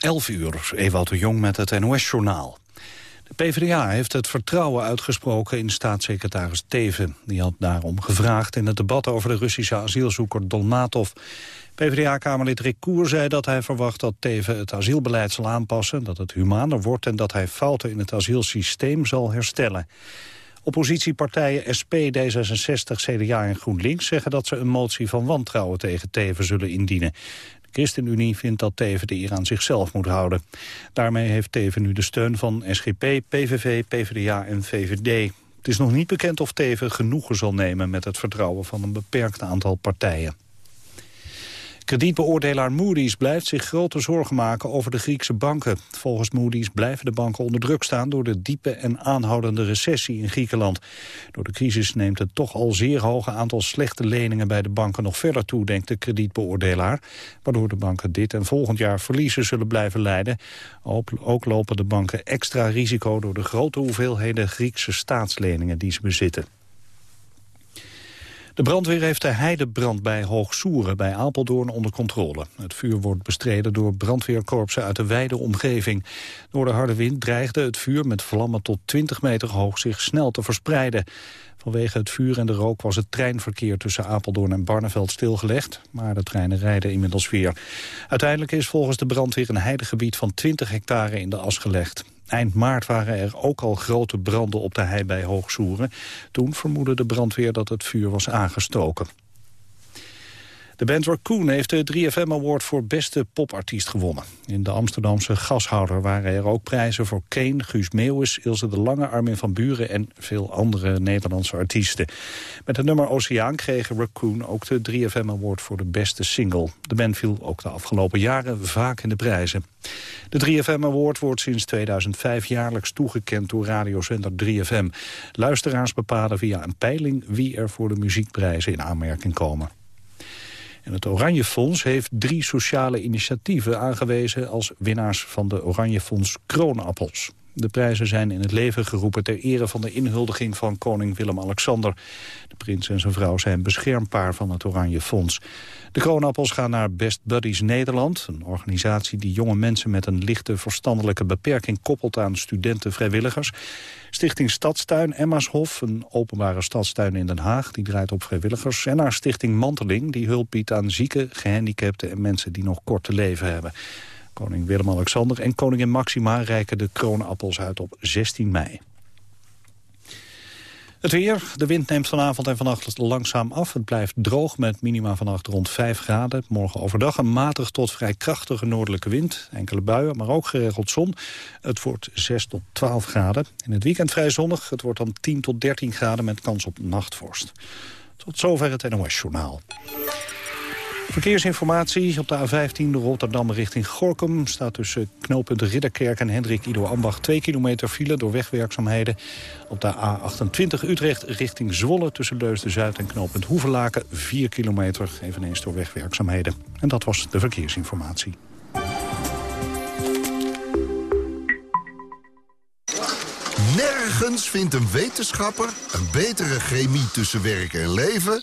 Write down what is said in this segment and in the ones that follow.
11 uur, Ewout de Jong met het NOS-journaal. De PvdA heeft het vertrouwen uitgesproken in staatssecretaris Teven. Die had daarom gevraagd in het debat over de Russische asielzoeker Dolmatov. PvdA-kamerlid Rick Koer zei dat hij verwacht dat Teven het asielbeleid zal aanpassen... dat het humaner wordt en dat hij fouten in het asielsysteem zal herstellen. Oppositiepartijen SP, D66, CDA en GroenLinks zeggen dat ze een motie van wantrouwen tegen Teven zullen indienen. ChristenUnie vindt dat Teven de eer aan zichzelf moet houden. Daarmee heeft Teven nu de steun van SGP, PVV, PvdA en VVD. Het is nog niet bekend of Teven genoegen zal nemen met het vertrouwen van een beperkt aantal partijen. Kredietbeoordelaar Moody's blijft zich grote zorgen maken over de Griekse banken. Volgens Moody's blijven de banken onder druk staan door de diepe en aanhoudende recessie in Griekenland. Door de crisis neemt het toch al zeer hoge aantal slechte leningen bij de banken nog verder toe, denkt de kredietbeoordelaar. Waardoor de banken dit en volgend jaar verliezen zullen blijven leiden. Ook lopen de banken extra risico door de grote hoeveelheden Griekse staatsleningen die ze bezitten. De brandweer heeft de heidebrand bij Hoogsoeren bij Apeldoorn onder controle. Het vuur wordt bestreden door brandweerkorpsen uit de wijde omgeving. Door de harde wind dreigde het vuur met vlammen tot 20 meter hoog zich snel te verspreiden. Vanwege het vuur en de rook was het treinverkeer tussen Apeldoorn en Barneveld stilgelegd. Maar de treinen rijden inmiddels weer. Uiteindelijk is volgens de brandweer een heidegebied van 20 hectare in de as gelegd. Eind maart waren er ook al grote branden op de hei bij Hoogsoeren. Toen vermoedde de brandweer dat het vuur was aangestoken. De band Raccoon heeft de 3FM Award voor beste popartiest gewonnen. In de Amsterdamse gashouder waren er ook prijzen voor Kane, Guus Meeuwis, Ilse de Lange, Armin van Buren en veel andere Nederlandse artiesten. Met het nummer Oceaan kregen Raccoon ook de 3FM Award voor de beste single. De band viel ook de afgelopen jaren vaak in de prijzen. De 3FM Award wordt sinds 2005 jaarlijks toegekend door radiozender 3FM. Luisteraars bepalen via een peiling wie er voor de muziekprijzen in aanmerking komen. En het Oranje Fonds heeft drie sociale initiatieven aangewezen... als winnaars van de Oranje Fonds Kroonappels. De prijzen zijn in het leven geroepen ter ere van de inhuldiging van koning Willem-Alexander. De prins en zijn vrouw zijn beschermpaar van het Oranje Fonds. De kroonappels gaan naar Best Buddies Nederland, een organisatie die jonge mensen met een lichte verstandelijke beperking koppelt aan studenten-vrijwilligers. Stichting Stadstuin Emmashof, een openbare stadstuin in Den Haag, die draait op vrijwilligers. En naar Stichting Manteling, die hulp biedt aan zieken, gehandicapten en mensen die nog kort te leven hebben. Koning Willem-Alexander en koningin Maxima reiken de kroonappels uit op 16 mei. Het weer. De wind neemt vanavond en vannacht langzaam af. Het blijft droog met minima vannacht rond 5 graden. Morgen overdag een matig tot vrij krachtige noordelijke wind. Enkele buien, maar ook geregeld zon. Het wordt 6 tot 12 graden. In het weekend vrij zonnig. Het wordt dan 10 tot 13 graden met kans op nachtvorst. Tot zover het NOS-journaal. Verkeersinformatie op de A15 Rotterdam richting Gorkum... staat tussen knooppunt Ridderkerk en Hendrik Ido Ambach... 2 kilometer file door wegwerkzaamheden. Op de A28 Utrecht richting Zwolle tussen Leusden-Zuid en knooppunt Hoevelaken... 4 kilometer, eveneens door wegwerkzaamheden. En dat was de verkeersinformatie. Nergens vindt een wetenschapper een betere chemie tussen werk en leven...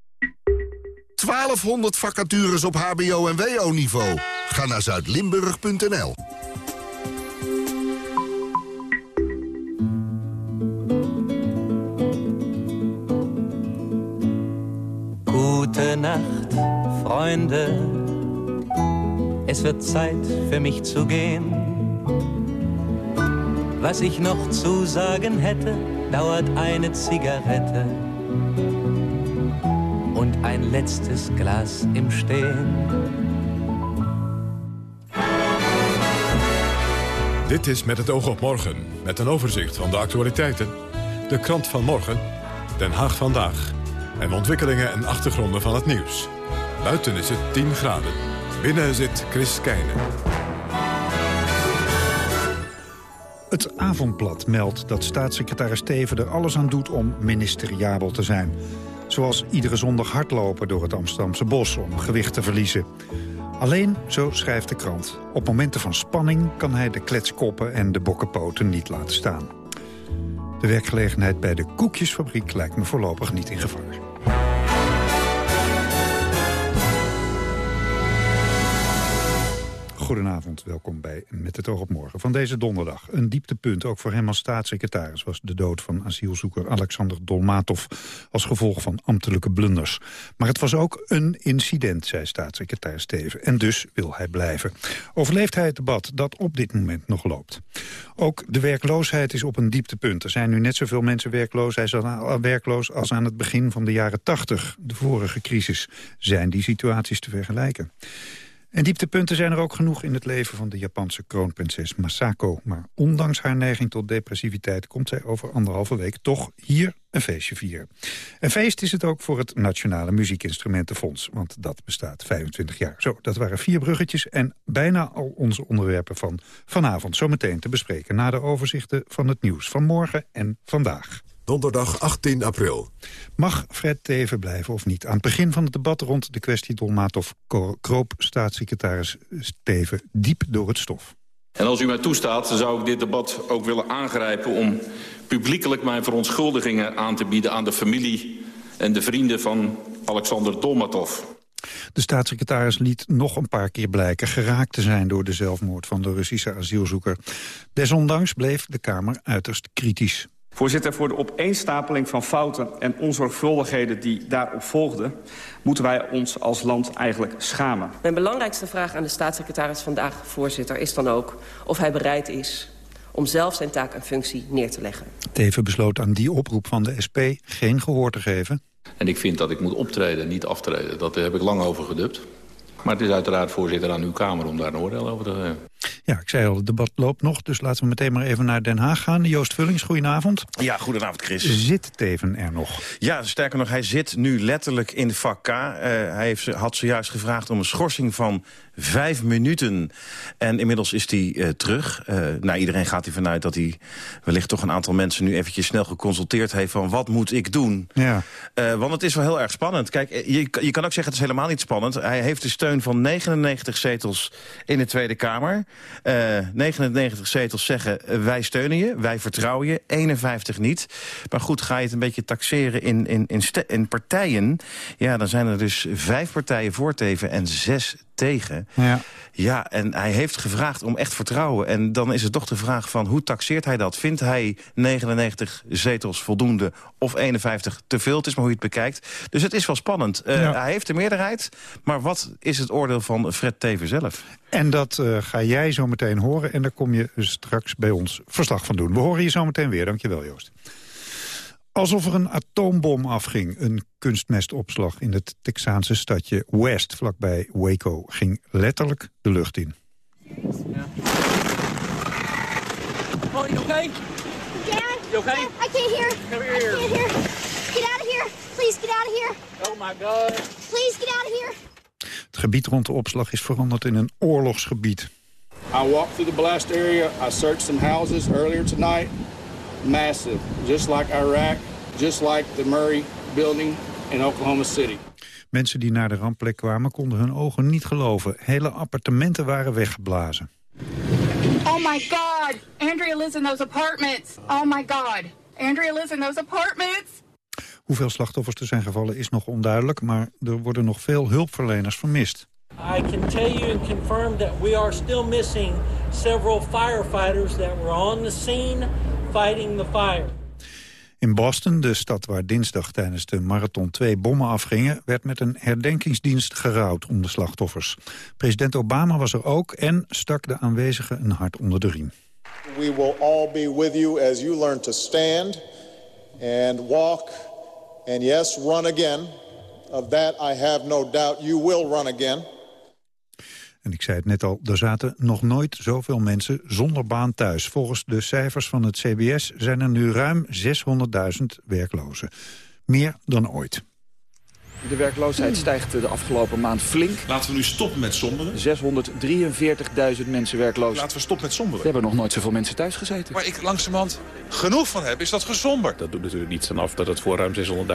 1200 vacatures op hbo- en wo-niveau. Ga naar zuidlimburg.nl. Nacht, Freunde. Es wird Zeit für mich zu gehen. Was ich noch zu sagen hätte, dauert eine Zigarette letztes Glas im Stehen. Dit is Met het oog op morgen, met een overzicht van de actualiteiten. De krant van morgen, Den Haag vandaag. En ontwikkelingen en achtergronden van het nieuws. Buiten is het 10 graden. Binnen zit Chris Keijnen. Het Avondblad meldt dat staatssecretaris Teven er alles aan doet om ministeriabel te zijn. Zoals iedere zondag hardlopen door het Amsterdamse bos om gewicht te verliezen. Alleen, zo schrijft de krant, op momenten van spanning kan hij de kletskoppen en de bokkenpoten niet laten staan. De werkgelegenheid bij de koekjesfabriek lijkt me voorlopig niet in gevaar. Goedenavond, welkom bij Met het oog op morgen. Van deze donderdag een dieptepunt, ook voor hem als staatssecretaris... was de dood van asielzoeker Alexander Dolmatov... als gevolg van ambtelijke blunders. Maar het was ook een incident, zei staatssecretaris Steven. En dus wil hij blijven. Overleeft hij het debat dat op dit moment nog loopt. Ook de werkloosheid is op een dieptepunt. Er zijn nu net zoveel mensen werkloos, werkloos als aan het begin van de jaren 80. De vorige crisis. Zijn die situaties te vergelijken? En dieptepunten zijn er ook genoeg in het leven van de Japanse kroonprinses Masako. Maar ondanks haar neiging tot depressiviteit komt zij over anderhalve week toch hier een feestje vieren. Een feest is het ook voor het Nationale Muziekinstrumentenfonds, want dat bestaat 25 jaar. Zo, dat waren vier bruggetjes en bijna al onze onderwerpen van vanavond zometeen te bespreken... na de overzichten van het nieuws van morgen en vandaag. Donderdag 18 april. Mag Fred Teven blijven of niet? Aan het begin van het debat rond de kwestie Dolmatov kroop staatssecretaris Teven diep door het stof. En als u mij toestaat, zou ik dit debat ook willen aangrijpen... om publiekelijk mijn verontschuldigingen aan te bieden aan de familie... en de vrienden van Alexander Dolmatov. De staatssecretaris liet nog een paar keer blijken geraakt te zijn door de zelfmoord van de Russische asielzoeker. Desondanks bleef de Kamer uiterst kritisch. Voorzitter, voor de opeenstapeling van fouten en onzorgvuldigheden die daarop volgden... moeten wij ons als land eigenlijk schamen. Mijn belangrijkste vraag aan de staatssecretaris vandaag, voorzitter... is dan ook of hij bereid is om zelf zijn taak en functie neer te leggen. Teven besloot aan die oproep van de SP geen gehoor te geven. En ik vind dat ik moet optreden, niet aftreden. Dat heb ik lang over gedubt. Maar het is uiteraard, voorzitter, aan uw Kamer om daar een oordeel over te geven. Ja, ik zei al, het debat loopt nog, dus laten we meteen maar even naar Den Haag gaan. Joost Vullings, goedenavond. Ja, goedenavond Chris. Zit Teven er nog? Ja, sterker nog, hij zit nu letterlijk in de vak K. Uh, hij heeft, had zojuist gevraagd om een schorsing van vijf minuten. En inmiddels is hij uh, terug. Uh, nou, iedereen gaat ervan uit dat hij wellicht toch een aantal mensen... nu eventjes snel geconsulteerd heeft van wat moet ik doen? Ja. Want het is wel heel erg spannend. Kijk, je, je kan ook zeggen het is helemaal niet spannend. Hij heeft de steun van 99 zetels in de Tweede Kamer. 99 zetels zeggen wij steunen je, wij vertrouwen je. 51 niet. Maar goed, ga je het een beetje taxeren in, in, in, in partijen... ja, dan zijn er dus vijf partijen voor Teven en zes tegen. Ja. ja, en hij heeft gevraagd om echt vertrouwen. En dan is het toch de vraag van hoe taxeert hij dat? Vindt hij 99 zetels voldoende of 51 te veel? Het is maar hoe je het bekijkt. Dus het is wel spannend. Uh, ja. Hij heeft de meerderheid, maar wat is het oordeel van Fred Teven zelf? En dat uh, ga jij zo meteen horen en daar kom je straks bij ons verslag van doen. We horen je zo meteen weer. Dankjewel, Joost. Alsof er een atoombom afging. Een kunstmestopslag in het Texaanse stadje West, vlakbij Waco, ging letterlijk de lucht in. Ja. Oh, you okay? Dad? You okay? I can't hear. Come here. I can't hear. Get out of here. Please get out of here. Oh my God. Please get out of here. Het gebied rond de opslag is veranderd in een oorlogsgebied. I walked through the blast area. I searched some houses earlier tonight. Massive, just like Iraq, just like the Murray building in Oklahoma City. Mensen die naar de rampplek kwamen konden hun ogen niet geloven. Hele appartementen waren weggeblazen. Oh my god! Andrea lives in those apartments! Oh my god! Andrea lives in those apartments! Hoeveel slachtoffers er zijn gevallen is nog onduidelijk... maar er worden nog veel hulpverleners vermist. I can tell you and confirm that we are still missing several firefighters that were on the scene fighting the fire. In Boston, de stad waar dinsdag tijdens de marathon twee bommen afgingen... werd met een herdenkingsdienst gerouwd om de slachtoffers. President Obama was er ook en stak de aanwezigen een hart onder de riem. We will all be with you as you learn to stand and walk and yes, run again. Of that I have no doubt you will run again. En ik zei het net al, er zaten nog nooit zoveel mensen zonder baan thuis. Volgens de cijfers van het CBS zijn er nu ruim 600.000 werklozen. Meer dan ooit. De werkloosheid stijgt de afgelopen maand flink. Laten we nu stoppen met somberen. 643.000 mensen werkloos. Laten we stoppen met somberen. We hebben nog nooit zoveel mensen thuis gezeten. Waar ik langzamerhand genoeg van heb, is dat gesomber. Dat doet natuurlijk niets aan af dat het voor ruim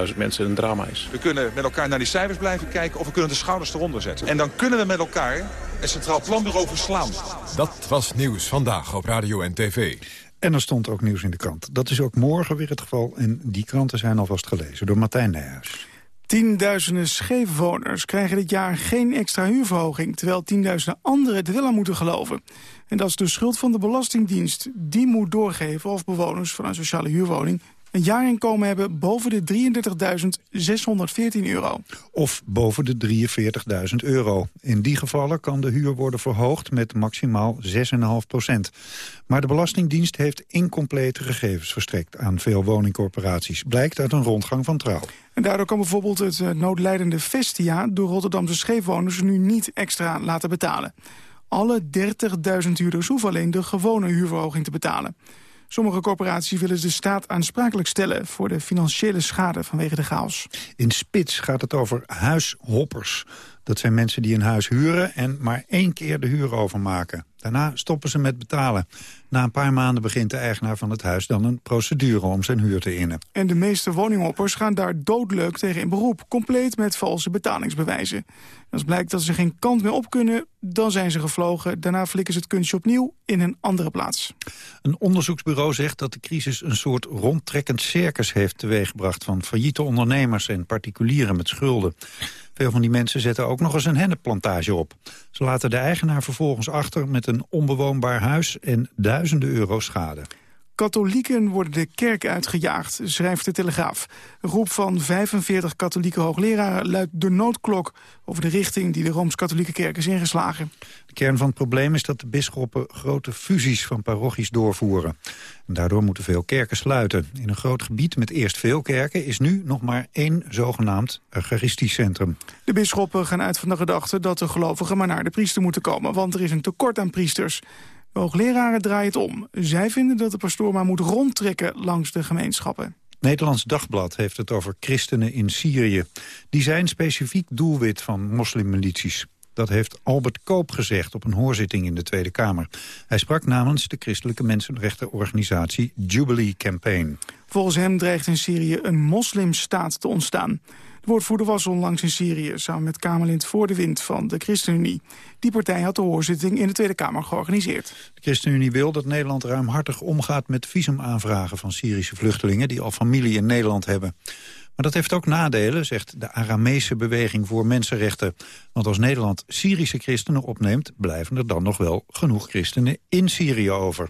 600.000 mensen een drama is. We kunnen met elkaar naar die cijfers blijven kijken... of we kunnen de schouders eronder zetten. En dan kunnen we met elkaar het Centraal Planbureau verslaan. Dat was Nieuws Vandaag op Radio en TV. En er stond ook nieuws in de krant. Dat is ook morgen weer het geval. En die kranten zijn alvast gelezen door Martijn Nijhuis. Tienduizenden scheefwoners krijgen dit jaar geen extra huurverhoging... terwijl tienduizenden anderen het wel aan moeten geloven. En dat is de schuld van de Belastingdienst. Die moet doorgeven of bewoners van een sociale huurwoning een jaarinkomen hebben boven de 33.614 euro. Of boven de 43.000 euro. In die gevallen kan de huur worden verhoogd met maximaal 6,5 procent. Maar de Belastingdienst heeft incomplete gegevens verstrekt aan veel woningcorporaties. Blijkt uit een rondgang van Trouw. En daardoor kan bijvoorbeeld het eh, noodlijdende Vestia... door Rotterdamse scheefwoners nu niet extra laten betalen. Alle 30.000 huurders hoeven alleen de gewone huurverhoging te betalen. Sommige corporaties willen de staat aansprakelijk stellen... voor de financiële schade vanwege de chaos. In Spits gaat het over huishoppers. Dat zijn mensen die een huis huren en maar één keer de huur overmaken. Daarna stoppen ze met betalen. Na een paar maanden begint de eigenaar van het huis dan een procedure om zijn huur te innen. En de meeste woninghoppers gaan daar doodleuk tegen in beroep. Compleet met valse betalingsbewijzen. Als blijkt dat ze geen kant meer op kunnen, dan zijn ze gevlogen. Daarna flikken ze het kunstje opnieuw in een andere plaats. Een onderzoeksbureau zegt dat de crisis een soort rondtrekkend circus heeft teweeggebracht... van failliete ondernemers en particulieren met schulden. Veel van die mensen zetten ook nog eens een hennepplantage op. Ze laten de eigenaar vervolgens achter met een onbewoonbaar huis en duizenden euro schade. Katholieken worden de kerk uitgejaagd, schrijft de Telegraaf. Een groep van 45 katholieke hoogleraren luidt de noodklok... over de richting die de Rooms-Katholieke Kerk is ingeslagen. De kern van het probleem is dat de bisschoppen grote fusies van parochies doorvoeren. En daardoor moeten veel kerken sluiten. In een groot gebied met eerst veel kerken is nu nog maar één zogenaamd eucharistisch centrum. De bisschoppen gaan uit van de gedachte dat de gelovigen maar naar de priester moeten komen... want er is een tekort aan priesters. De hoogleraren draaien het om. Zij vinden dat de pastoor maar moet rondtrekken langs de gemeenschappen. Nederlands Dagblad heeft het over christenen in Syrië. Die zijn specifiek doelwit van moslimmilities. Dat heeft Albert Koop gezegd op een hoorzitting in de Tweede Kamer. Hij sprak namens de christelijke mensenrechtenorganisatie Jubilee Campaign. Volgens hem dreigt in Syrië een moslimstaat te ontstaan. De woordvoerder was onlangs in Syrië samen met Kamerlid Voor de Wind van de ChristenUnie. Die partij had de hoorzitting in de Tweede Kamer georganiseerd. De ChristenUnie wil dat Nederland ruimhartig omgaat met visumaanvragen van Syrische vluchtelingen die al familie in Nederland hebben. Maar dat heeft ook nadelen, zegt de Aramese beweging voor mensenrechten. Want als Nederland Syrische christenen opneemt... blijven er dan nog wel genoeg christenen in Syrië over.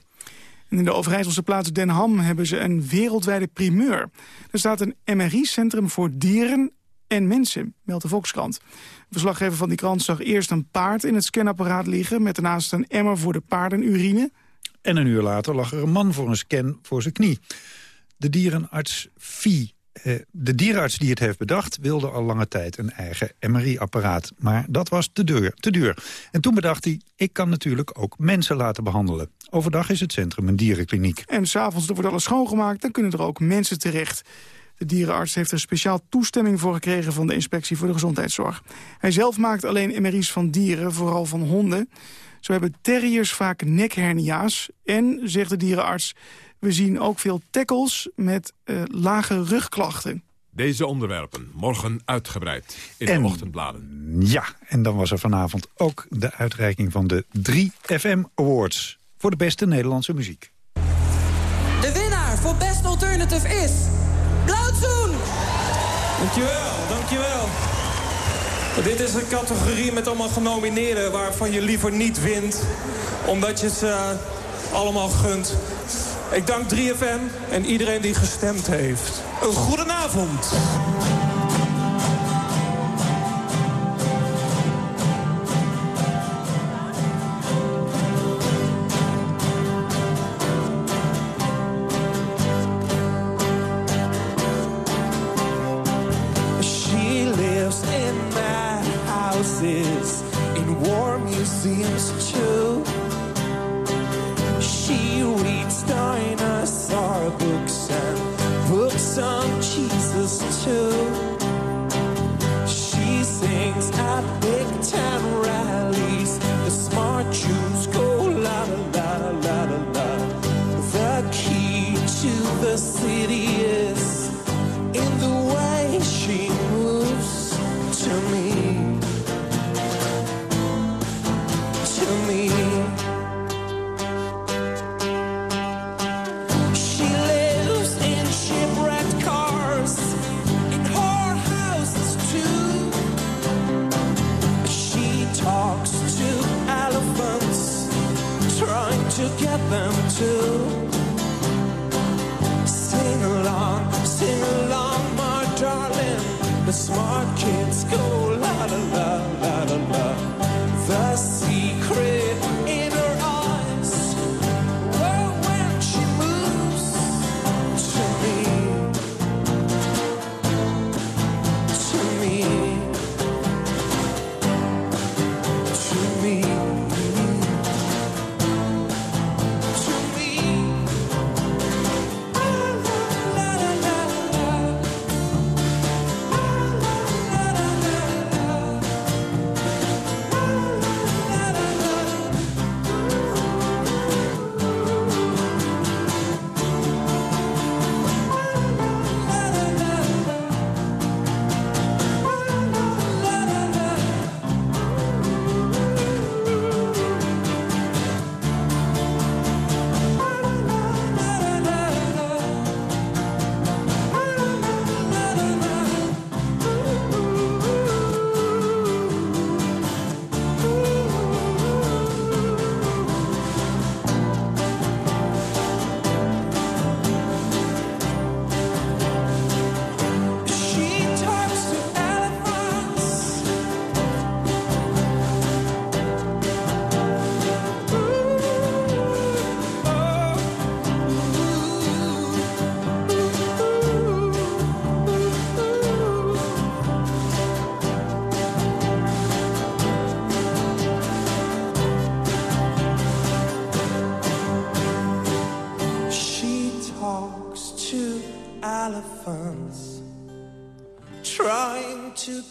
En in de Overijsselse plaats Den Ham hebben ze een wereldwijde primeur. Er staat een MRI-centrum voor dieren en mensen, meldt de Volkskrant. De verslaggever van die krant zag eerst een paard in het scanapparaat liggen... met daarnaast een emmer voor de paardenurine. En een uur later lag er een man voor een scan voor zijn knie. De dierenarts Vie eh, de dierenarts die het heeft bedacht wilde al lange tijd een eigen MRI-apparaat. Maar dat was te duur, te duur. En toen bedacht hij, ik kan natuurlijk ook mensen laten behandelen. Overdag is het centrum een dierenkliniek. En s'avonds wordt alles schoongemaakt, dan kunnen er ook mensen terecht. De dierenarts heeft er speciaal toestemming voor gekregen van de Inspectie voor de Gezondheidszorg. Hij zelf maakt alleen MRI's van dieren, vooral van honden. Zo hebben terriers vaak nekhernia's. En, zegt de dierenarts, we zien ook veel tackles met uh, lage rugklachten. Deze onderwerpen morgen uitgebreid in En- de ochtendbladen. Ja, en dan was er vanavond ook de uitreiking van de 3FM Awards... voor de beste Nederlandse muziek. De winnaar voor Best Alternative is... Dankjewel, dankjewel. Dit is een categorie met allemaal genomineerden waarvan je liever niet wint. Omdat je ze eh, allemaal gunt. Ik dank 3FM en iedereen die gestemd heeft. Een goedenavond. City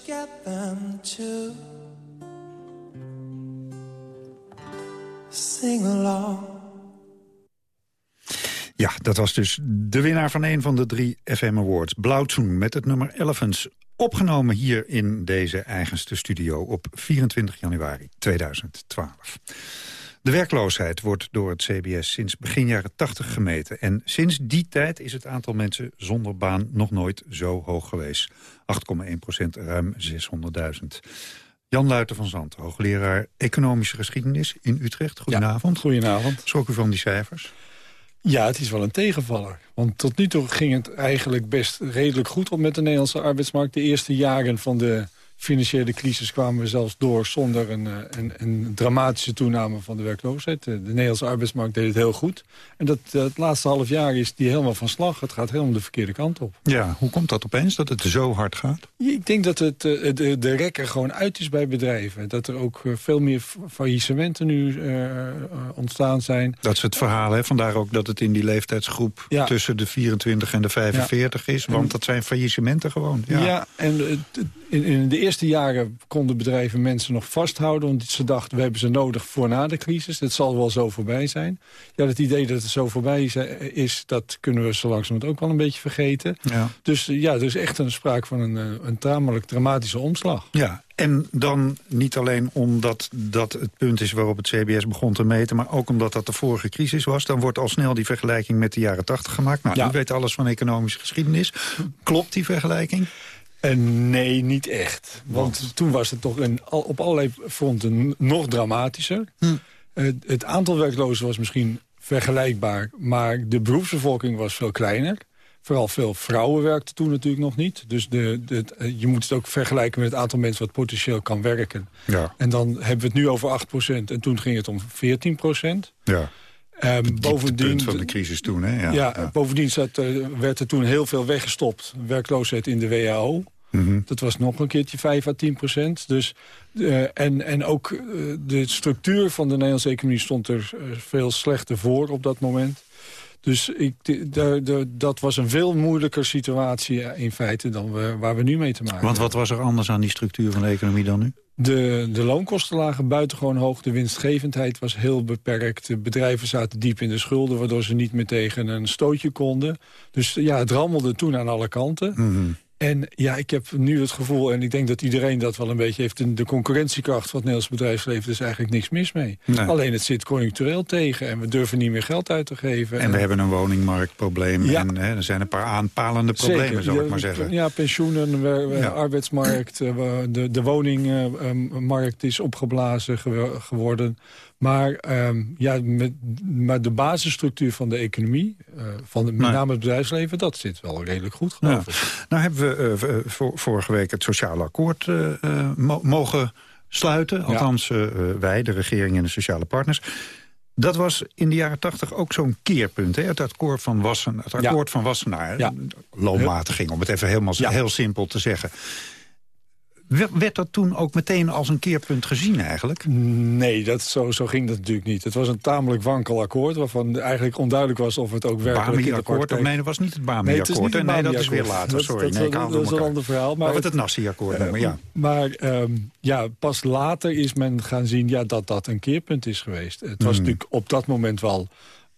get them to sing along. Ja, dat was dus de winnaar van een van de drie FM Awards. Blauwtsoen met het nummer Elephants. Opgenomen hier in deze eigenste studio op 24 januari 2012. De werkloosheid wordt door het CBS sinds begin jaren 80 gemeten. En sinds die tijd is het aantal mensen zonder baan nog nooit zo hoog geweest. 8,1 procent, ruim 600.000. Jan Luiten van Zandt, hoogleraar Economische Geschiedenis in Utrecht. Goedenavond. goedenavond. Schrok u van die cijfers? Ja, het is wel een tegenvaller. Want tot nu toe ging het eigenlijk best redelijk goed op met de Nederlandse arbeidsmarkt. De eerste jaren van de financiële crisis kwamen we zelfs door... zonder een, eh, een, een dramatische toename van de werkloosheid. De, de Nederlandse arbeidsmarkt deed het heel goed. En dat, eh, het laatste half jaar is die helemaal van slag. Het gaat helemaal de verkeerde kant op. Ja, hoe komt dat opeens, dat het zo hard gaat? Ik denk dat het, eh, de, de rek er gewoon uit is bij bedrijven. Dat er ook eh, veel meer faillissementen nu eh, eh, ontstaan zijn. Dat is het verhaal, hè? vandaar ook dat het in die leeftijdsgroep... Ja. tussen de 24 en de 45 is, want dat zijn faillissementen gewoon. Ja, Ja. en in, in de eerste jaren konden bedrijven mensen nog vasthouden... want ze dachten, we hebben ze nodig voor na de crisis. Het zal wel zo voorbij zijn. Ja, het idee dat het zo voorbij is, eh, is dat kunnen we zo langzamerhand ook wel een beetje vergeten. Ja. Dus eh, ja, er is echt een sprake van een, eh, een tamelijk dramatische omslag. Ja, en dan niet alleen omdat dat het punt is waarop het CBS begon te meten... maar ook omdat dat de vorige crisis was. Dan wordt al snel die vergelijking met de jaren 80 gemaakt. Nou, Ja. u weet alles van economische geschiedenis. Klopt die vergelijking? En nee, niet echt. Want toen was het toch een, op allerlei fronten nog dramatischer. Het, het aantal werklozen was misschien vergelijkbaar... maar de beroepsbevolking was veel kleiner. Vooral veel vrouwen werkten toen natuurlijk nog niet. Dus de, eh, je moet het ook vergelijken met het aantal mensen... wat potentieel kan werken. Ja. En dan hebben we het nu over 8% En toen ging het om 14% Ja. Um, bovendien, punt van de crisis toen, hè? Ja, Ja, ja. bovendien zat, eh, werd er toen heel veel weggestopt. Werkloosheid in de WHO. Mhm. Dat was nog een keertje 5 à 10 procent. Dus, eh, en, en ook eh, de structuur van de Nederlandse economie stond er eh, veel slechter voor op dat moment. Dus ik, dat was een veel moeilijker situatie in feite dan we, waar we nu mee te maken Want wat was er anders aan die structuur van de economie dan nu? De, de loonkosten lagen buitengewoon hoog. De winstgevendheid was heel beperkt. De bedrijven zaten diep in de schulden... waardoor ze niet meer tegen een stootje konden. Dus ja, het rammelde toen aan alle kanten. Mhm. En ja, ik heb nu het gevoel... en ik denk dat iedereen dat wel een beetje heeft... de concurrentiekracht van het Nederlands bedrijfsleven... is eigenlijk niks mis mee. Nee. Alleen het zit conjunctureel tegen... en we durven niet meer geld uit te geven. En we hebben een woningmarktprobleem. Ja. En hè, er zijn een paar aanpalende problemen, Zeker. zou ik maar zeggen. Ja, pensioenen, we- we- Ja. arbeidsmarkt, eh, we- de, de woningmarkt is opgeblazen gew- geworden. Maar, ehm, ja, met, maar de basisstructuur van de economie, eh, van de, met name het bedrijfsleven, dat zit wel redelijk goed, geloof ik. Nou hebben we eh, eh, vor- vorige week het sociale akkoord mo- mogen sluiten. Althans, wij, de regering en de sociale partners. Dat was in de jaren tachtig ook zo'n keerpunt. Hè? Het akkoord van, Wassen, het Ja. akkoord van Wassenaar. Ja. Loonmatiging, om het even helemaal Ja. heel simpel te zeggen. Wer- Werd dat toen ook meteen als een keerpunt gezien eigenlijk? Nee, dat, zo, zo ging dat natuurlijk niet. Het was een tamelijk wankel akkoord... waarvan eigenlijk onduidelijk was of het ook werkelijk... Bami-akkoord? praktijk- Nee, dat was niet het het Bami-akkoord. het Nee, dat is weer later. Sorry, Dat, nee, dat, is een ander verhaal. Maar we het Nassi-akkoord noemen, ja. Maar ehm, ja, pas later is men gaan zien ja, dat dat een keerpunt is geweest. Het was Hmm. natuurlijk op dat moment wel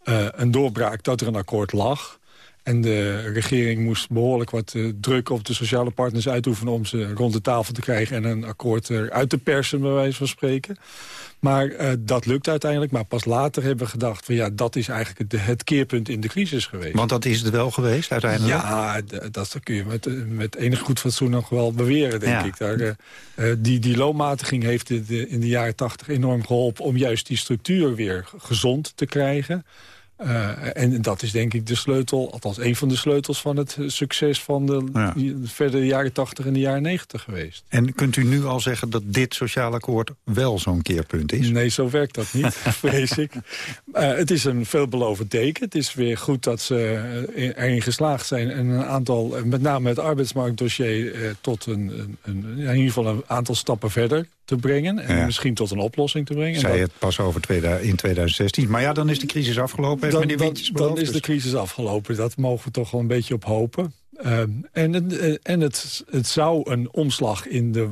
eh, een doorbraak dat er een akkoord lag. En de regering moest behoorlijk wat eh, druk op de sociale partners uitoefenen... om ze rond de tafel te krijgen en een akkoord eruit te persen, bij wijze van spreken. Maar eh, dat lukt uiteindelijk. Maar pas later hebben we gedacht... Van, ja, dat is eigenlijk het, het keerpunt in de crisis geweest. Want dat is het wel geweest uiteindelijk? Ja, dat kun je met, met enig goed fatsoen nog wel beweren, denk Ja. ik. Daar, eh, die, die loonmatiging heeft in de, in de jaren tachtig enorm geholpen... om juist die structuur weer gezond te krijgen. Eh, en dat is denk ik de sleutel, althans een van de sleutels... van het eh, succes van de Ja. verdere jaren tachtig en de jaren negentig geweest. En kunt u nu al zeggen dat dit sociaal akkoord wel zo'n keerpunt is? Nee, zo werkt dat niet, vrees ik. Eh, het is een veelbelovend teken. Het is weer goed dat ze erin geslaagd zijn... en een aantal, met name het arbeidsmarktdossier... eh, tot een, een, in ieder geval een aantal stappen verder te brengen. En Ja. misschien tot een oplossing te brengen. Dat- het pas over tweeda- in 2016. Maar ja, dan is de crisis afgelopen. Dan, dan, dan is de crisis afgelopen. Dat mogen we toch wel een beetje op hopen. Ehm, en het- eh, en het, het zou een omslag in de,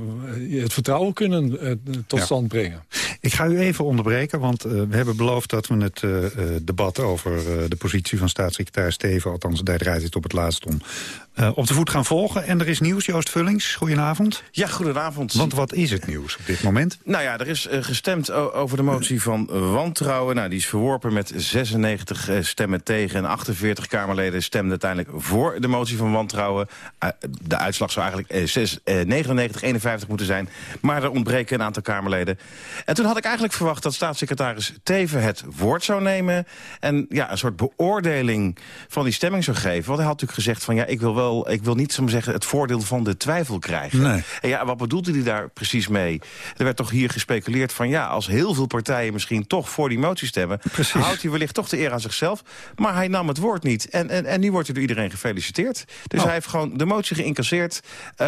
eh, het vertrouwen kunnen eh, tot Ja. stand brengen. Ik ga u even onderbreken, want we hebben beloofd dat we het debat over de positie van staatssecretaris Steven, althans daar draait het op het laatst om, eh, op de voet gaan volgen. En er is nieuws, Joost Vullings, goedenavond. Ja, goedenavond. Want wat is het nieuws op dit moment? Nou ja, er is eh, gestemd over de motie van wantrouwen. Nou, die is verworpen met 96 eh, stemmen tegen en 48 Kamerleden stemden uiteindelijk voor de motie van wantrouwen. De uitslag zou eigenlijk eh, zes- eh, 99, 51 moeten zijn, maar er ontbreken een aantal Kamerleden. En toen had ik eigenlijk verwacht dat staatssecretaris Teven het woord zou nemen en ja, een soort beoordeling van die stemming zou geven. Want hij had natuurlijk gezegd van ja, ik wil wel, ik wil niet zo zeggen het voordeel van de twijfel krijgen. Nee. En ja, wat bedoelde hij daar precies mee? Er werd toch hier gespeculeerd van... ja, als heel veel partijen misschien toch voor die motie stemmen... houdt hij wellicht toch de eer aan zichzelf. Maar hij nam het woord niet. En, en, en nu wordt hij door iedereen gefeliciteerd. Dus Oh. hij heeft gewoon de motie geïncasseerd. Eh,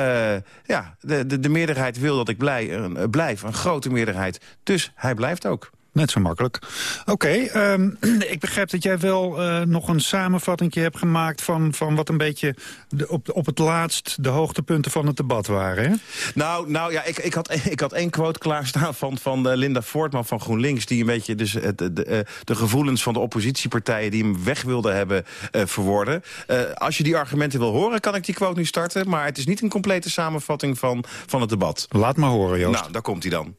ja, de, de, de meerderheid wil dat ik blij, eh, blijf. Een grote meerderheid. Dus hij blijft ook. Net zo makkelijk. Oké, ehm, ik begrijp dat jij wel eh, nog een samenvatting hebt gemaakt... van, van wat een beetje de, op, op het laatst de hoogtepunten van het debat waren. Hè? Nou, nou ja, ik, ik, had, ik had één quote klaarstaan van, van eh, Linda Voortman van GroenLinks... die een beetje dus, de, de, eh, de gevoelens van de oppositiepartijen... die hem weg wilden hebben verwoorden. Als je die argumenten wil horen, kan ik die quote nu starten. Maar het is niet een complete samenvatting van, van het debat. Laat maar horen, Joost. Nou, daar komt hij dan.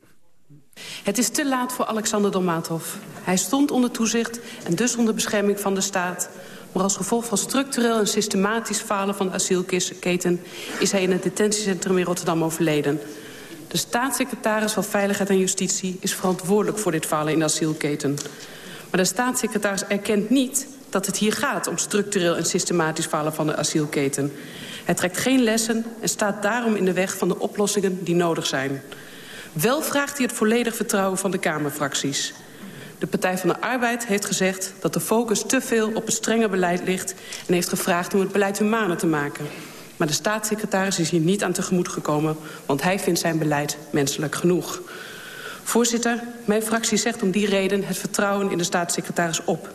Het is te laat voor Alexander Dolmatov. Hij stond onder toezicht en dus onder bescherming van de staat. Maar als gevolg van structureel en systematisch falen van de asielketen... is hij in het detentiecentrum in Rotterdam overleden. De staatssecretaris van Veiligheid en Justitie is verantwoordelijk voor dit falen in de asielketen. Maar de staatssecretaris erkent niet dat het hier gaat om structureel en systematisch falen van de asielketen. Hij trekt geen lessen en staat daarom in de weg van de oplossingen die nodig zijn. Wel vraagt hij het volledig vertrouwen van de Kamerfracties. De Partij van de Arbeid heeft gezegd dat de focus te veel op het strenge beleid ligt... en heeft gevraagd om het beleid humaner te maken. Maar de staatssecretaris is hier niet aan tegemoet gekomen... want hij vindt zijn beleid menselijk genoeg. Voorzitter, mijn fractie zegt om die reden het vertrouwen in de staatssecretaris op.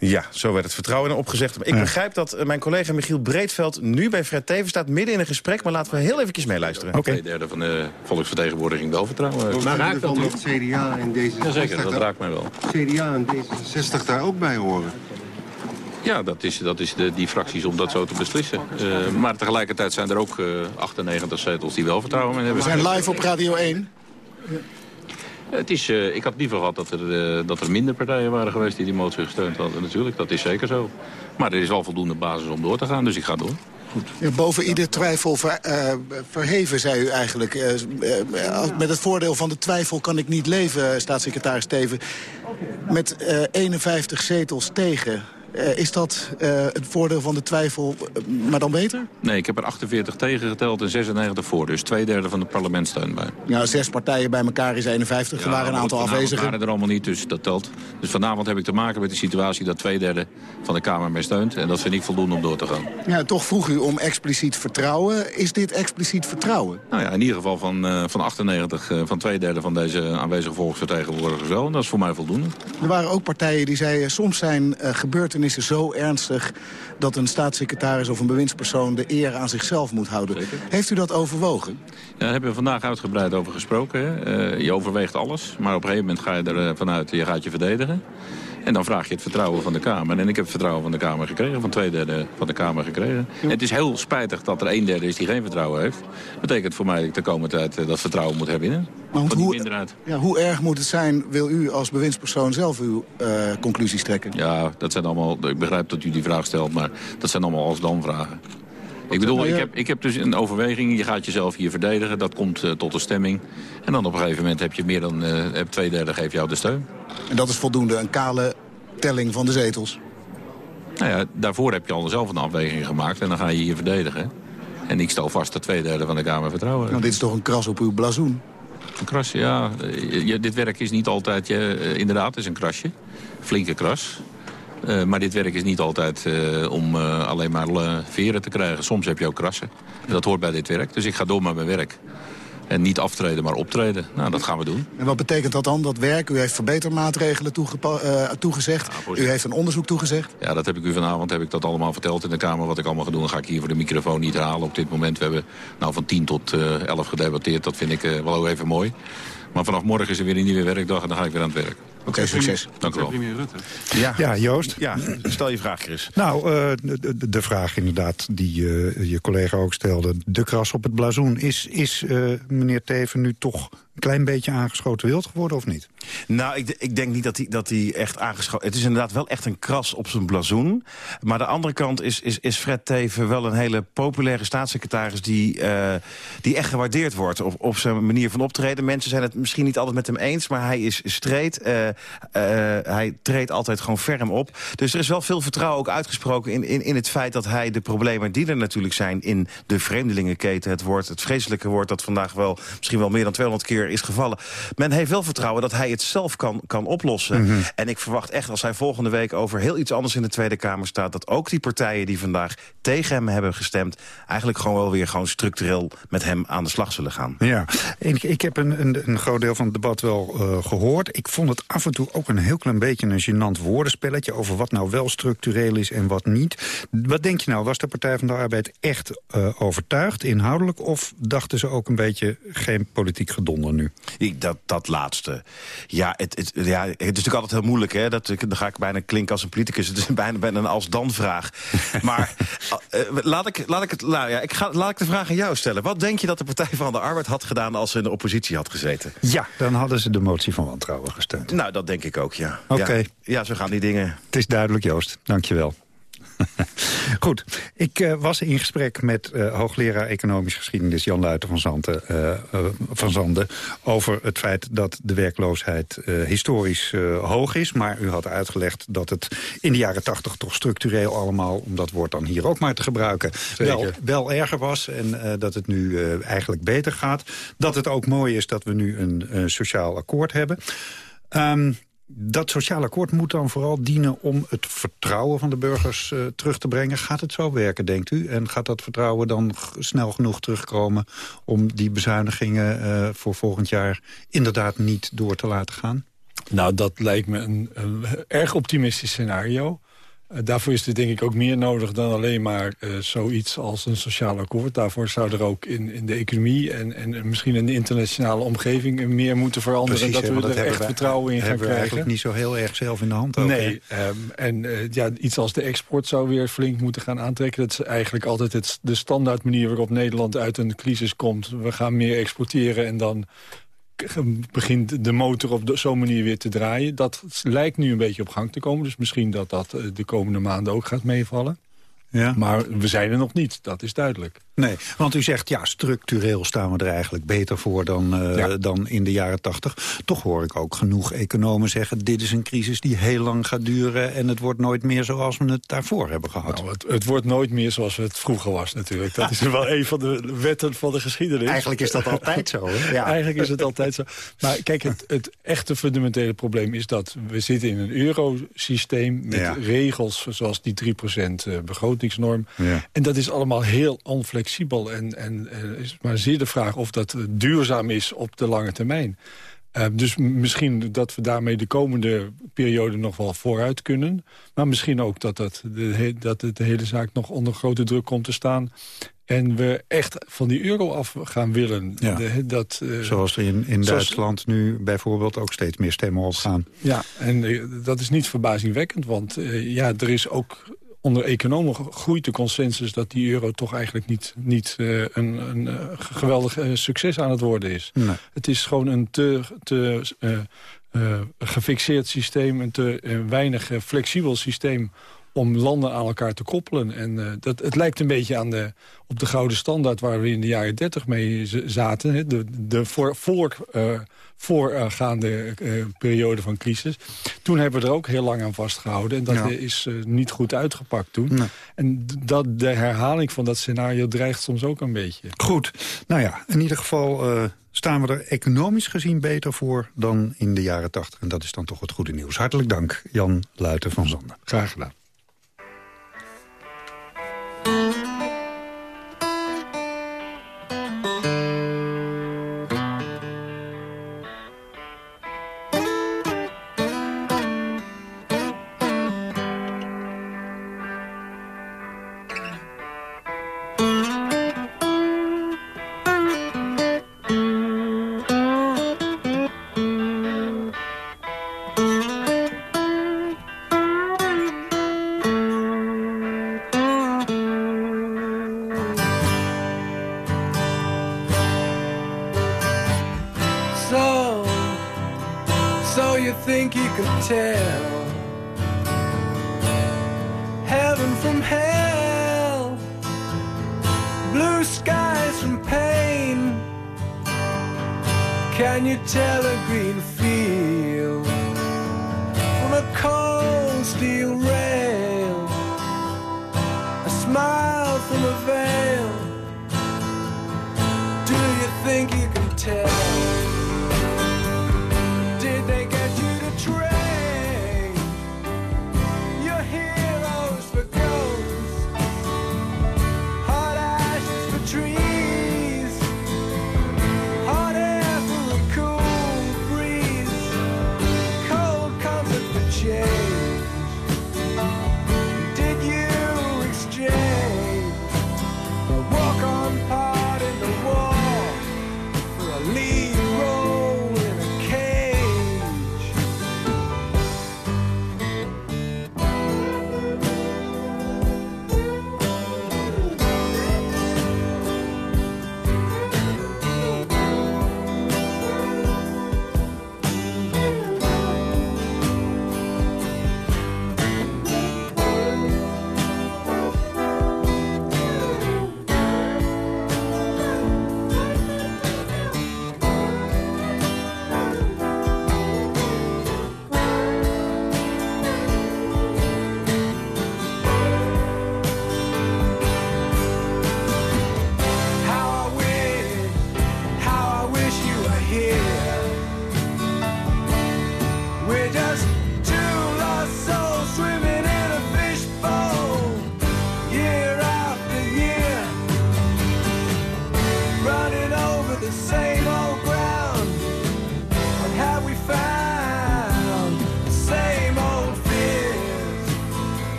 Ja, zo werd het vertrouwen in opgezegd. Ik begrijp dat eh, mijn collega Michiel Breedveld nu bij Fred Teven staat... midden in een gesprek, maar laten we heel eventjes meeluisteren. Okay. Twee derde van de volksvertegenwoordiging wel vertrouwen. Maar raakt dat het CDA en D66? Jazeker, dat raakt mij wel. CDA en D66 daar ook bij horen? Ja, dat is, dat is de, die fracties om dat zo te beslissen. Uh, maar tegelijkertijd zijn er ook uh, 98 zetels die wel vertrouwen in hebben. We zijn live op Radio 1. Het is, uh, ik had liever gehad dat er, uh, dat er minder partijen waren geweest die die motie gesteund hadden. Natuurlijk, dat is zeker zo. Maar er is wel voldoende basis om door te gaan, dus ik ga door. Goed. Boven ieder twijfel uh, verheven, zei u eigenlijk. met het voordeel van de twijfel kan ik niet leven, staatssecretaris Steven. Met 51 zetels tegen. Uh, is dat uh, het voordeel van de twijfel, uh, maar dan beter? Nee, ik heb er 48 tegen geteld en 96 voor. Dus twee derde van het parlement steunt bij. Ja, zes partijen bij elkaar is 51. Ja, er waren een aantal afwezigen. waren er allemaal niet, dus dat telt. Dus vanavond heb ik te maken met de situatie dat twee derde van de Kamer mij steunt. En dat vind ik voldoende om door te gaan. Ja, toch vroeg u om expliciet vertrouwen. Is dit expliciet vertrouwen? Nou ja, in ieder geval van, van 98, van twee derde van deze aanwezige volksvertegenwoordigers wel. En dat is voor mij voldoende. Er waren ook partijen die zeiden, soms zijn gebeurtenissen zo ernstig dat een staatssecretaris of een bewindspersoon de eer aan zichzelf moet houden. Zeker. Heeft u dat overwogen? Ja, daar hebben we vandaag uitgebreid over gesproken. Uh, je overweegt alles, maar op een gegeven moment ga je er vanuit, je gaat je verdedigen. En dan vraag je het vertrouwen van de Kamer. En ik heb het vertrouwen van de Kamer gekregen, van twee derde van de Kamer gekregen. En het is heel spijtig dat er een derde is die geen vertrouwen heeft. Dat betekent voor mij dat ik de komende tijd dat vertrouwen moet hebben in maar hoe, ja, hoe erg moet het zijn, wil u als bewindspersoon zelf uw uh, conclusies trekken? Ja, dat zijn allemaal, ik begrijp dat u die vraag stelt, maar dat zijn allemaal als-dan vragen. Ik bedoel, ik heb, ik heb dus een overweging. Je gaat jezelf hier verdedigen. Dat komt uh, tot een stemming. En dan op een gegeven moment heb je meer dan uh, heb twee derde geeft jou de steun. En dat is voldoende, een kale telling van de zetels? Nou ja, daarvoor heb je al zelf een afweging gemaakt. En dan ga je hier verdedigen. En ik stel vast dat twee derde van de Kamer vertrouwen. Nou, dit is toch een kras op uw blazoen? Een krasje, ja. Je, dit werk is niet altijd, je, inderdaad, is een krasje. Flinke kras. Uh, maar dit werk is niet altijd uh, om uh, alleen maar veren te krijgen. Soms heb je ook krassen. En dat hoort bij dit werk. Dus ik ga door met mijn werk. En niet aftreden, maar optreden. Nou, dat gaan we doen. En wat betekent dat dan, dat werk? U heeft verbetermaatregelen toegezegd. Ja, u heeft een onderzoek toegezegd. Ja, dat heb ik u vanavond heb ik dat allemaal verteld in de Kamer. Wat ik allemaal ga doen, ga ik hier voor de microfoon niet halen op dit moment. We hebben nou, van 10 tot 11 gedebatteerd. Dat vind ik wel even mooi. Maar vanaf morgen is er weer een nieuwe werkdag en dan ga ik weer aan het werk. Oké, okay, succes. Dank u wel. Premier Rutte. Ja. ja, Joost. Ja, stel je vraag, Chris. Nou, uh, de, de, vraag inderdaad die uh, je collega ook stelde. De kras op het blazoen. Is, is uh, meneer Teven nu toch een klein beetje aangeschoten wild geworden of niet? Nou, ik, ik denk niet dat hij dat echt aangeschoten... Het is inderdaad wel echt een kras op zijn blazoen. Maar de andere kant is, is, is Fred Teven wel een hele populaire staatssecretaris... die, uh, die echt gewaardeerd wordt op, op zijn manier van optreden. Mensen zijn het misschien niet altijd met hem eens, maar hij is streed. Uh, hij treedt altijd gewoon ferm op. Dus er is wel veel vertrouwen ook uitgesproken in, in, in het feit... dat hij de problemen die er natuurlijk zijn in de vreemdelingenketen... het woord, het vreselijke woord dat vandaag wel misschien wel meer dan 200 keer is gevallen. Men heeft wel vertrouwen dat hij het zelf kan, kan oplossen. Mm -hmm. En ik verwacht echt als hij volgende week over heel iets anders in de Tweede Kamer staat... dat ook die partijen die vandaag tegen hem hebben gestemd... eigenlijk gewoon wel weer gewoon structureel met hem aan de slag zullen gaan. Ja, ik, ik heb een, een, een groot deel van het debat wel uh, gehoord. Ik vond het af en toe ook een heel klein beetje een gênant woordenspelletje... over wat nou wel structureel is en wat niet. Wat denk je nou, was de Partij van de Arbeid echt uh, overtuigd, inhoudelijk... of dachten ze ook een beetje geen politiek gedonder nu? Ik, dat, dat laatste. Ja het, het, ja, het is natuurlijk altijd heel moeilijk. Hè? Dat, dan ga ik bijna klinken als een politicus. Het is bijna, bijna een als-dan-vraag. maar uh, laat, ik, laat, ik het, nou ja, ik ga, laat ik de vraag aan jou stellen. Wat denk je dat de Partij van de Arbeid had gedaan... als ze in de oppositie had gezeten? Ja, dan hadden ze de motie van wantrouwen gesteund. Nou, dat denk ik ook, ja. Oké. Okay. Ja, ja, zo gaan die dingen. Het is duidelijk, Joost. Dank je wel. Goed, ik uh, was in gesprek met uh, hoogleraar economische geschiedenis Jan Luiten van, Zanden, uh, van Zanden over het feit dat de werkloosheid historisch hoog is. Maar u had uitgelegd dat het in de jaren tachtig toch structureel allemaal, om dat woord dan hier ook maar te gebruiken, wel, wel, erger was. En dat het nu eigenlijk beter gaat. Dat het ook mooi is dat we nu een sociaal akkoord hebben. Um, dat sociaal akkoord moet dan vooral dienen om het vertrouwen van de burgers uh, terug te brengen. Gaat het zo werken, denkt u? En gaat dat vertrouwen dan snel genoeg terugkomen... om die bezuinigingen uh, voor volgend jaar inderdaad niet door te laten gaan? Nou, dat lijkt me een erg optimistisch scenario. Eh, daarvoor is er denk ik ook meer nodig dan alleen maar eh, zoiets als een sociaal akkoord. Daarvoor zou er ook in, in de economie en, en misschien in de internationale omgeving meer moeten veranderen. Precies, dat we want er echt wij- vertrouwen in gaan hebben we krijgen. eigenlijk niet zo heel erg zelf in de hand ook? Nee, ehm, en eh, ja, iets als de export zou weer flink moeten gaan aantrekken. Dat is eigenlijk altijd het, de standaard manier waarop Nederland uit een crisis komt. We gaan meer exporteren en dan begint de motor op zo'n manier weer te draaien. Dat lijkt nu een beetje op gang te komen. Dus misschien dat dat eh, de komende maanden ook gaat meevallen. Ja. Maar we zijn er nog niet, dat is duidelijk. Nee, want u zegt, ja, structureel staan we er eigenlijk beter voor dan, eh, Ja. dan in de jaren tachtig. Toch hoor ik ook genoeg economen zeggen... dit is een crisis die heel lang gaat duren... en het wordt nooit meer zoals we het daarvoor hebben gehad. Nou, het, het wordt nooit meer zoals het vroeger was natuurlijk. Dat is wel een van de wetten van de geschiedenis. Eigenlijk is dat altijd zo, hè? Ja. Eigenlijk is het altijd zo. Maar kijk, het, het echte fundamentele probleem is dat we zitten in een eurosysteem met Ja. regels zoals die 3% eh, begrotingsnorm. Ja. En dat is allemaal heel onflexibel. En, en is maar zeer de vraag of dat eh, duurzaam is op de lange termijn. Eh, dus misschien dat we daarmee de komende periode nog wel vooruit kunnen. Maar misschien ook dat, dat, de, dat de hele zaak nog onder grote druk komt te staan. En we echt van die euro af gaan willen. Ja. De- dat, eh, Zoals er in, in zoals- Duitsland nu bijvoorbeeld ook steeds meer stemmen opgaan. Ja, en dat is niet verbazingwekkend. Want ja, er is ook onder economen groeit de consensus... dat die euro toch eigenlijk niet, niet eh, een, een eh, geweldig eh, succes aan het worden is. Nee. Het is gewoon een te, te gefixeerd systeem... een te weinig flexibel systeem om landen aan elkaar te koppelen. En eh, dat, het lijkt een beetje aan de, op de gouden standaard... waar we in de jaren dertig mee zaten. Hè? De, de voor, voor, eh, voorgaande eh, periode van crisis. Toen hebben we er ook heel lang aan vastgehouden. En dat Ja. is niet goed uitgepakt toen. Nee. En dat, de herhaling van dat scenario dreigt soms ook een beetje. Goed, nou ja, in ieder geval staan we er economisch gezien beter voor... dan in de jaren tachtig. En dat is dan toch het goede nieuws. Hartelijk dank, Jan Luiten van Zanden. Graag gedaan.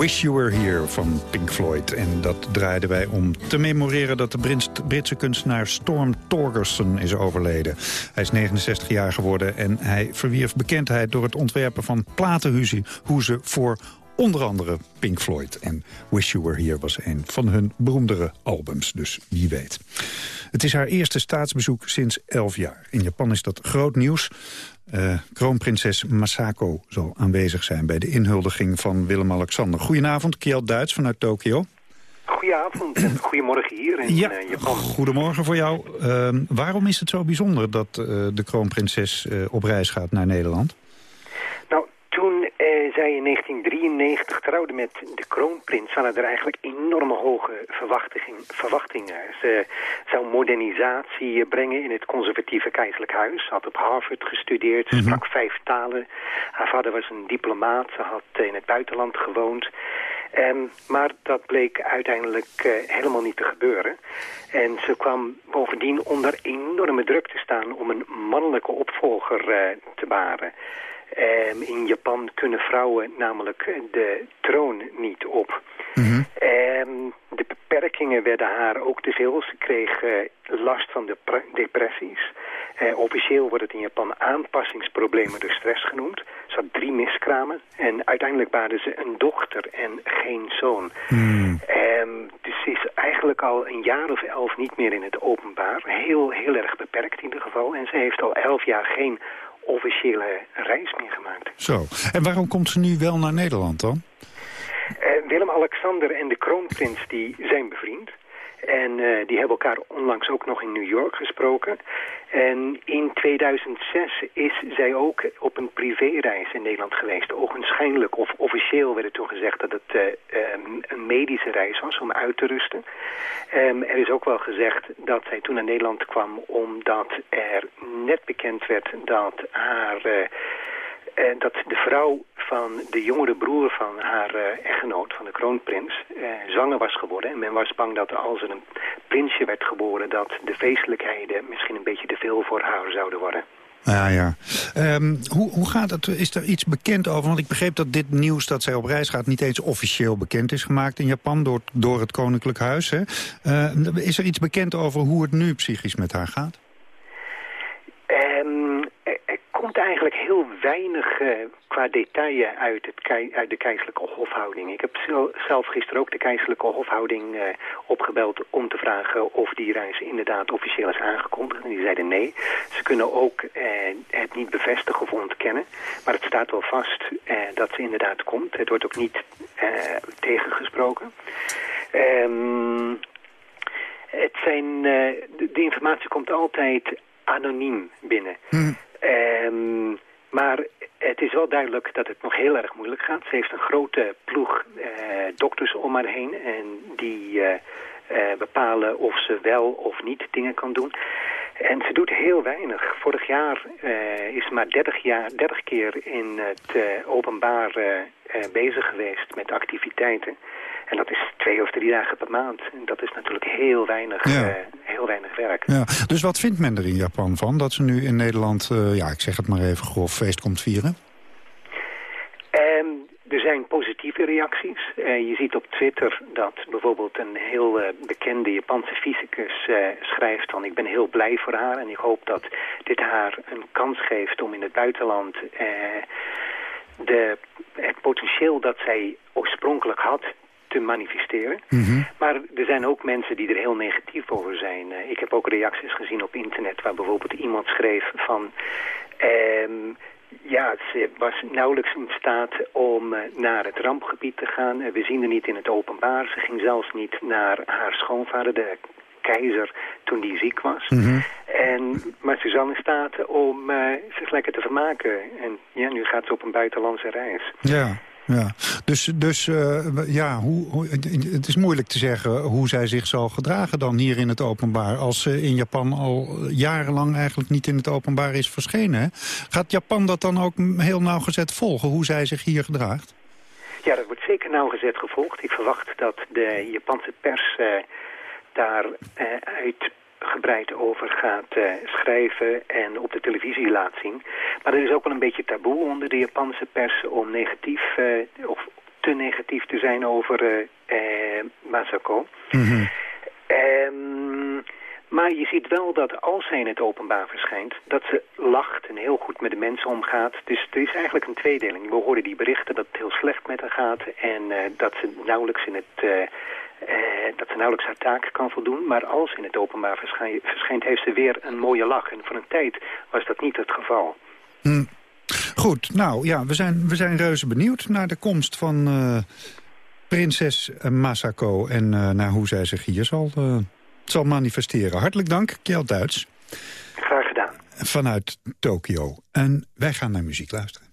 Wish You Were Here van Pink Floyd. En dat draaiden wij om te memoreren dat de Brits- Britse kunstenaar Storm Torgerson is overleden. Hij is 69 jaar geworden en hij verwierf bekendheid door het ontwerpen van platenhuizen voor onder andere Pink Floyd. En Wish You Were Here was een van hun beroemdere albums, dus wie weet. Het is haar eerste staatsbezoek sinds 11 jaar. In Japan is dat groot nieuws. Eh, kroonprinses Masako zal aanwezig zijn bij de inhuldiging van Willem-Alexander. Goedenavond, Kjeld Duits vanuit Tokio. Goedenavond en goedemorgen hier in Ja, eh, Japan. Goedemorgen voor jou. Ehm, waarom is het zo bijzonder dat eh, de kroonprinses op reis gaat naar Nederland? Eh, zij in 1993 trouwde met de kroonprins... hadden er eigenlijk enorme hoge verwachting, verwachtingen. Ze zou modernisatie brengen in het conservatieve keizerlijk huis. Ze had op Harvard gestudeerd, Mhm. sprak vijf talen. Haar vader was een diplomaat, ze had eh, in het buitenland gewoond... Ehm, maar dat bleek uiteindelijk eh, helemaal niet te gebeuren. En ze kwam bovendien onder enorme druk te staan om een mannelijke opvolger eh, te baren. Ehm, in Japan kunnen vrouwen namelijk de troon niet op. Ehm, de beperkingen werden haar ook te veel. Ze kreeg eh, last van de depressies. Eh, officieel wordt het in Japan aanpassingsproblemen door stress genoemd. Ze had drie miskramen en uiteindelijk baarde ze een dochter en geen zoon. Ehm, dus ze is eigenlijk al een jaar of elf niet meer in het openbaar. Heel, heel erg beperkt in ieder geval. En ze heeft al elf jaar geen officiële reis meer gemaakt. Zo. En waarom komt ze nu wel naar Nederland dan? Eh, Willem-Alexander en de kroonprins die zijn bevriend. En eh, die hebben elkaar onlangs ook nog in New York gesproken. En in 2006 is zij ook op een privéreis in Nederland geweest. Ogenschijnlijk of officieel werd er toen gezegd dat het eh, um, een medische reis was om uit te rusten. Um, er is ook wel gezegd dat zij toen naar Nederland kwam omdat er net bekend werd dat haar... uh, dat de vrouw van de jongere broer van haar uh, echtgenoot, van de kroonprins, uh, zwanger was geworden. En men was bang dat als er een prinsje werd geboren, dat de feestelijkheden misschien een beetje te veel voor haar zouden worden. Ja, ja. Um, hoe, hoe gaat het? Is er iets bekend over? Want ik begreep dat dit nieuws dat zij op reis gaat... niet eens officieel bekend is gemaakt in Japan door, door het Koninklijk Huis. Hè? Uh, is er iets bekend over hoe het nu psychisch met haar gaat? Komt eigenlijk heel weinig uh, qua detail uit, het uit de keizerlijke hofhouding. Ik heb zelf gisteren ook de keizerlijke hofhouding uh, opgebeld om te vragen of die reis inderdaad officieel is aangekondigd. En die zeiden nee. Ze kunnen ook uh, het niet bevestigen of ontkennen. Maar het staat wel vast dat ze inderdaad komt. Het wordt ook niet tegengesproken. Um, het zijn, de, de informatie komt altijd anoniem binnen. Hm. Um, maar het is wel duidelijk dat het nog heel erg moeilijk gaat. Ze heeft een grote ploeg uh, dokters om haar heen en die uh, uh, bepalen of ze wel of niet dingen kan doen. En ze doet heel weinig. Vorig jaar is ze maar 30, jaar, 30 keer in het openbaar bezig geweest met activiteiten. En dat is twee of drie dagen per maand. En dat is natuurlijk heel weinig, ja. uh, heel weinig werk. Ja. Dus wat vindt men er in Japan van? Dat ze nu in Nederland, uh, ja, ik zeg het maar even grof, feest komt vieren? Um, er zijn positieve reacties. Uh, je ziet op Twitter dat bijvoorbeeld een heel bekende Japanse fysicus schrijft van... ik ben heel blij voor haar en ik hoop dat dit haar een kans geeft om in het buitenland... de, het potentieel dat zij oorspronkelijk had te manifesteren. Mhm. Mm -hmm. Maar er zijn ook mensen die er heel negatief over zijn. Uh, ik heb ook reacties gezien op internet waar bijvoorbeeld iemand schreef van... Um, ja, ze was nauwelijks in staat om uh, naar het rampgebied te gaan. Uh, we zien er niet in het openbaar. Ze ging zelfs niet naar haar schoonvader, de keizer, toen die ziek was. Mhm. Mm -hmm. en, maar ze is wel in staat om zich lekker te vermaken. En ja, nu gaat ze op een buitenlandse reis. Ja. Ja, dus, dus uh, ja, hoe, het is moeilijk te zeggen hoe zij zich zal gedragen dan hier in het openbaar. Als ze in Japan al jarenlang eigenlijk niet in het openbaar is verschenen. Gaat Japan dat dan ook heel nauwgezet volgen, hoe zij zich hier gedraagt? Ja, dat wordt zeker nauwgezet gevolgd. Ik verwacht dat de Japanse pers uh, daar uh, gebreid over gaat uh, schrijven en op de televisie laat zien. Maar er is ook wel een beetje taboe onder de Japanse pers om negatief uh, of te negatief te zijn over eh, eh, Masako. Ehm, maar je ziet wel dat als zij in het openbaar verschijnt... dat ze lacht en heel goed met de mensen omgaat. Dus er is eigenlijk een tweedeling. We horen die berichten dat het heel slecht met haar gaat... en eh, dat ze nauwelijks in het... eh, eh, dat ze nauwelijks haar taak kan voldoen. Maar als in het openbaar verschij- verschijnt, heeft ze weer een mooie lach. En voor een tijd was dat niet het geval. Hm. Goed, nou ja, we zijn, we zijn reuze benieuwd naar de komst van eh, prinses eh, Masako... en eh, naar hoe zij zich hier zal, eh, zal manifesteren. Hartelijk dank, Kjeld Duits. Graag gedaan. Vanuit Tokio. En wij gaan naar muziek luisteren.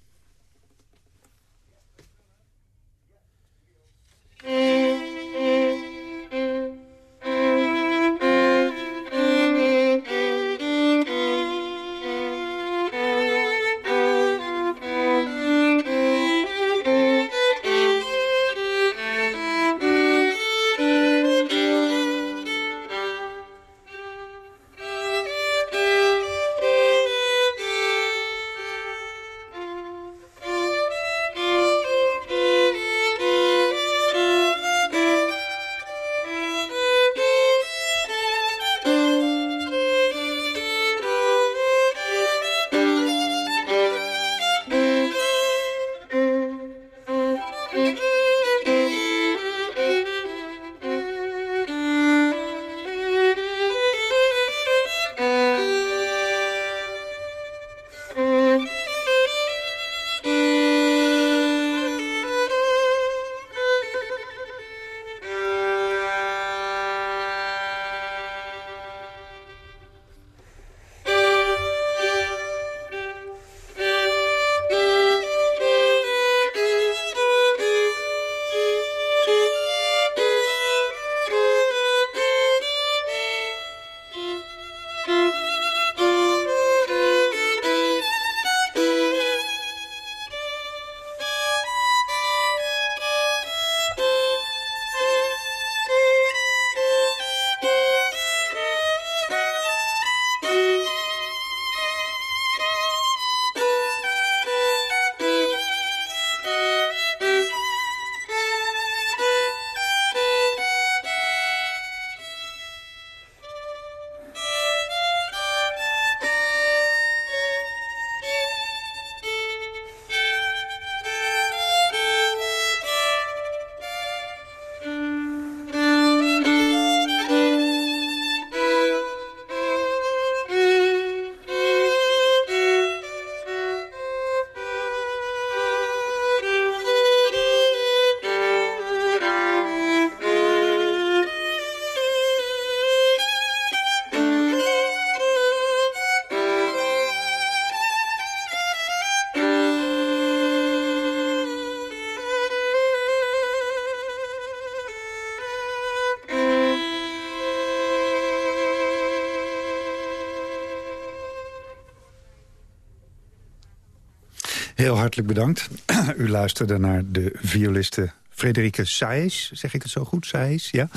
Heel hartelijk bedankt. U luisterde naar de violiste Frederike Saes. Zeg ik het zo goed? Saes, ja.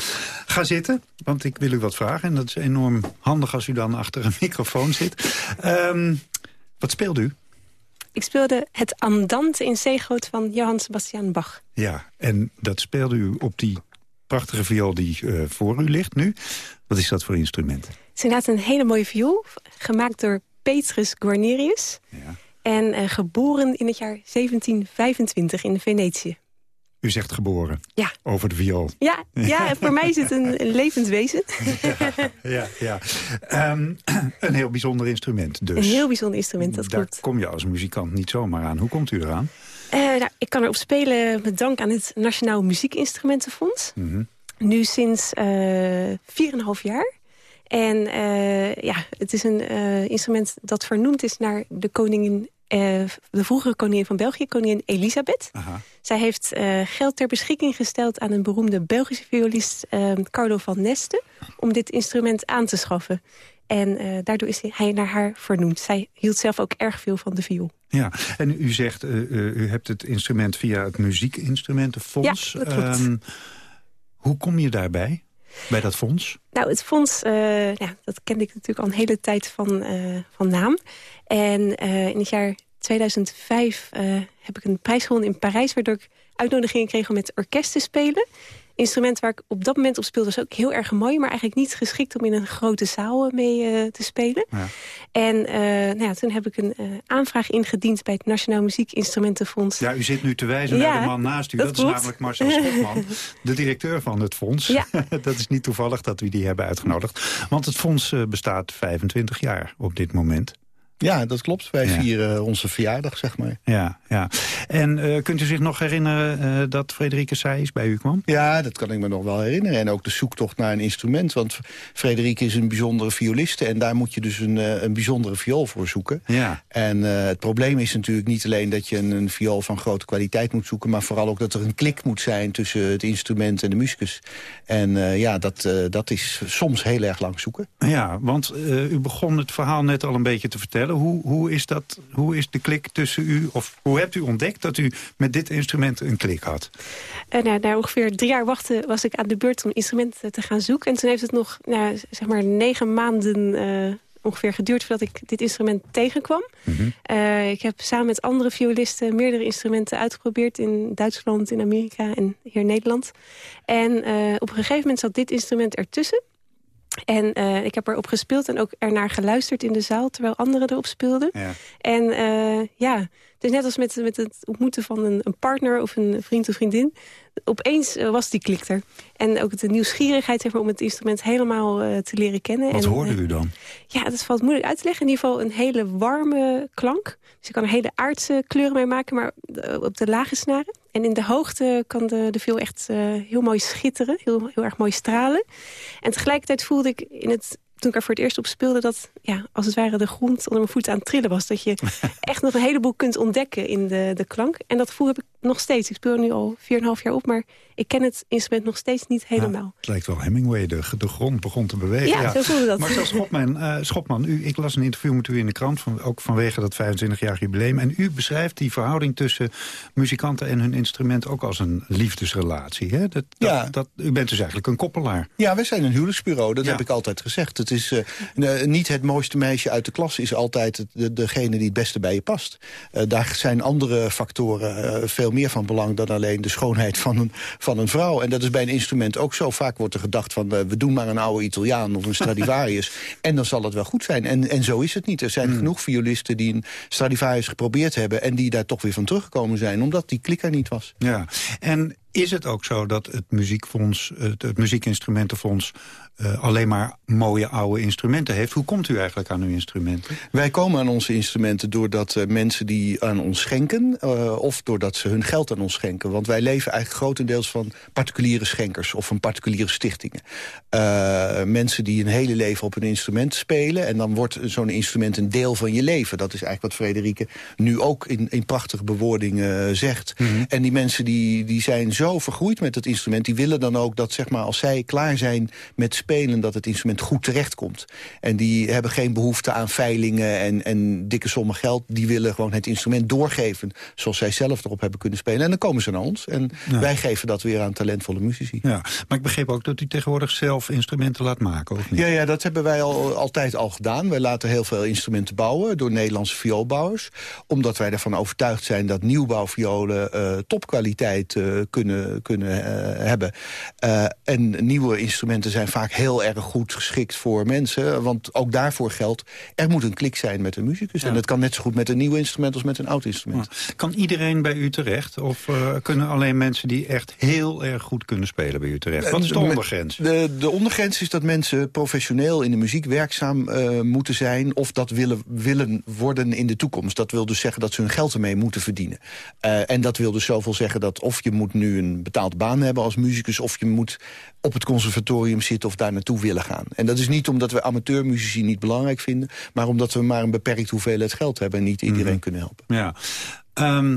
Ga zitten, want ik wil u wat vragen. En dat is enorm handig als u dan achter een microfoon zit. Ehm, wat speelt u? Ik speelde het Andante in C-groot van Johann Sebastian Bach. Ja, en dat speelde u op die prachtige viool die eh, voor u ligt nu. Wat is dat voor instrument? Het is inderdaad een hele mooie viool, gemaakt door Petrus Guarnerius. En eh, geboren in het jaar 1725 in Venetië. U zegt geboren. Ja. Over de viool. Ja, ja voor mij is het een, een levend wezen. Ja, ja. Ehm, een heel bijzonder instrument dus. Een heel bijzonder instrument, dat Daar klopt. kom je als muzikant niet zomaar aan. Hoe komt u eraan? Eh, nou, ik kan erop spelen met dank aan het Nationaal Muziekinstrumentenfonds. Mhm. Nu sinds eh 4,5 jaar. En ja, het is een instrument dat vernoemd is naar de koningin... eh, de vroegere koningin van België, koningin Elisabeth. Zij heeft eh, geld ter beschikking gesteld aan een beroemde Belgische violist... eh, Carlo van Neste, om dit instrument aan te schaffen. En daardoor is hij naar haar vernoemd. Zij hield zelf ook erg veel van de viool. Ja, en u zegt, u hebt het instrument via het muziekinstrumentenfonds. Ja, dat klopt. Ehm, hoe kom je daarbij, bij dat fonds? Nou, het fonds, eh, ja, dat kende ik natuurlijk al een hele tijd van, eh, van naam. En eh, in het jaar 2005 eh, heb ik een prijs gewonnen in Parijs... waardoor ik uitnodigingen kreeg om met orkest te spelen. Instrument waar ik op dat moment op speelde was ook heel erg mooi... maar eigenlijk niet geschikt om in een grote zaal eh, mee eh, te spelen. Ja. En eh, nou ja, toen heb ik een aanvraag ingediend bij het Nationaal Muziekinstrumentenfonds. Ja, u zit nu te wijzen Ja, naar de man naast u. dat Dat, is namelijk Marcel Schotman, de directeur van het fonds. Ja. dat is niet toevallig dat we die hebben uitgenodigd. Want het fonds bestaat 25 jaar op dit moment. Ja, dat klopt. Wij Ja. vieren onze verjaardag, zeg maar. Ja, ja. En eh, kunt u zich nog herinneren eh, dat Frederike Seijs bij u kwam? Ja, dat kan ik me nog wel herinneren. En ook de zoektocht naar een instrument. Want Frederike is een bijzondere violiste... en daar moet je dus een, eh, een bijzondere viool voor zoeken. Ja. En het probleem is natuurlijk niet alleen dat je een, een viool van grote kwaliteit moet zoeken... maar vooral ook dat er een klik moet zijn tussen het instrument en de muzikus. En ja, dat, dat is soms heel erg lang zoeken. Ja, want u begon het verhaal net al een beetje te vertellen. Hoe, hoe, is dat, hoe is de klik tussen u, of hoe hebt u ontdekt dat u met dit instrument een klik had? En nou, na ongeveer drie jaar wachten was ik aan de beurt om instrumenten te gaan zoeken. En toen heeft het nog nou, zeg maar negen maanden eh, ongeveer geduurd voordat ik dit instrument tegenkwam. Eh, ik heb samen met andere violisten meerdere instrumenten uitgeprobeerd in Duitsland, in Amerika en hier in Nederland. En op een gegeven moment zat dit instrument ertussen. En eh, ik heb erop gespeeld en ook ernaar geluisterd in de zaal... terwijl anderen erop speelden. Ja. En eh, ja, het is net als met, met het ontmoeten van een, een partner of een vriend of vriendin. Opeens eh, was die klik er. En ook de nieuwsgierigheid zeg maar, om het instrument helemaal eh, te leren kennen. Wat en, hoorde eh, u dan? ja, dat valt moeilijk uit te leggen. In ieder geval een hele warme klank. Dus je kan er hele aardse kleuren mee maken, maar eh, op de lage snaren. En in de hoogte kan de, de viool echt eh, heel mooi schitteren, heel, heel erg mooi stralen. En tegelijkertijd voelde ik in het, toen ik er voor het eerst op speelde... dat ja, als het ware de grond onder mijn voeten aan het trillen was. Dat je echt nog een heleboel kunt ontdekken in de, de klank. En dat gevoel heb ik nog steeds. Ik speel er nu al 4,5 jaar op, maar ik ken het instrument nog steeds niet helemaal. Het lijkt wel Hemingway, de, de grond begon te bewegen. Ja, zo voelde dat. Marcel Schopman, eh, Schopman u, ik las een interview met u in de krant... Van, ook vanwege dat 25-jarig jubileum. En u beschrijft die verhouding tussen muzikanten en hun instrument... ook als een liefdesrelatie. Hè? Dat, dat, Ja. dat, u bent dus eigenlijk een koppelaar. Ja, wij zijn een huwelijksbureau, dat Ja. heb ik altijd gezegd. Het is eh, eh, niet het mooiste meisje uit de klas is altijd de, degene die het beste bij je past. Eh, daar zijn andere factoren eh, veel meer van belang dan alleen de schoonheid van een, van een vrouw. En dat is bij een instrument ook zo. Vaak wordt er gedacht van eh, we doen maar een oude Italiaan of een Stradivarius. en dan zal het wel goed zijn. En, en zo is het niet. Er zijn genoeg violisten die een Stradivarius geprobeerd hebben... en die daar toch weer van teruggekomen zijn, omdat die klik er niet was. Ja, en is het ook zo dat het muziekfonds, het, het muziekinstrumentenfonds... eh, alleen maar mooie oude instrumenten heeft? Hoe komt u eigenlijk aan uw instrumenten? Wij komen aan onze instrumenten doordat eh, mensen die aan ons schenken... eh, of doordat ze hun geld aan ons schenken. Want wij leven eigenlijk grotendeels van particuliere schenkers... of van particuliere stichtingen. Mensen die een hele leven op een instrument spelen... en dan wordt zo'n instrument een deel van je leven. Dat is eigenlijk wat Frederike nu ook in, in prachtige bewoordingen zegt. En die mensen die, die zijn zo vergroeid met het instrument... die willen dan ook dat zeg maar, als zij klaar zijn met spelen... dat het instrument goed terechtkomt. En die hebben geen behoefte aan veilingen en, en dikke sommen geld. Die willen gewoon het instrument doorgeven... zoals zij zelf erop hebben kunnen spelen. En dan komen ze naar ons. En Ja. wij geven dat weer aan talentvolle muzici. Ja, maar ik begreep ook dat u tegenwoordig zelf instrumenten laat maken, of niet? Ja, ja, dat hebben wij al, altijd al gedaan. Wij laten heel veel instrumenten bouwen door Nederlandse vioolbouwers. Omdat wij ervan overtuigd zijn dat nieuwbouwviolen eh, topkwaliteit eh, kunnen, kunnen eh, hebben. En nieuwe instrumenten zijn vaak heel erg goed geschikt voor mensen. Want ook daarvoor geldt, er moet een klik zijn met een muzikus. En dat kan net zo goed met een nieuw instrument als met een oud instrument. Kan iedereen bij u terecht? Of eh, kunnen alleen mensen die echt heel erg goed kunnen spelen bij u terecht? Wat is de Eh, ondergrens? De, de ondergrens is dat mensen professioneel in de muziek werkzaam eh, moeten zijn... of dat willen, willen worden in de toekomst. Dat wil dus zeggen dat ze hun geld ermee moeten verdienen. En dat wil dus zoveel zeggen dat of je moet nu een betaald baan hebben als muzikus... of je moet op het conservatorium zitten of daar naartoe willen gaan. En dat is niet omdat we amateurmuzici niet belangrijk vinden... maar omdat we maar een beperkt hoeveelheid geld hebben... en niet iedereen kunnen helpen. Ja. Ehm,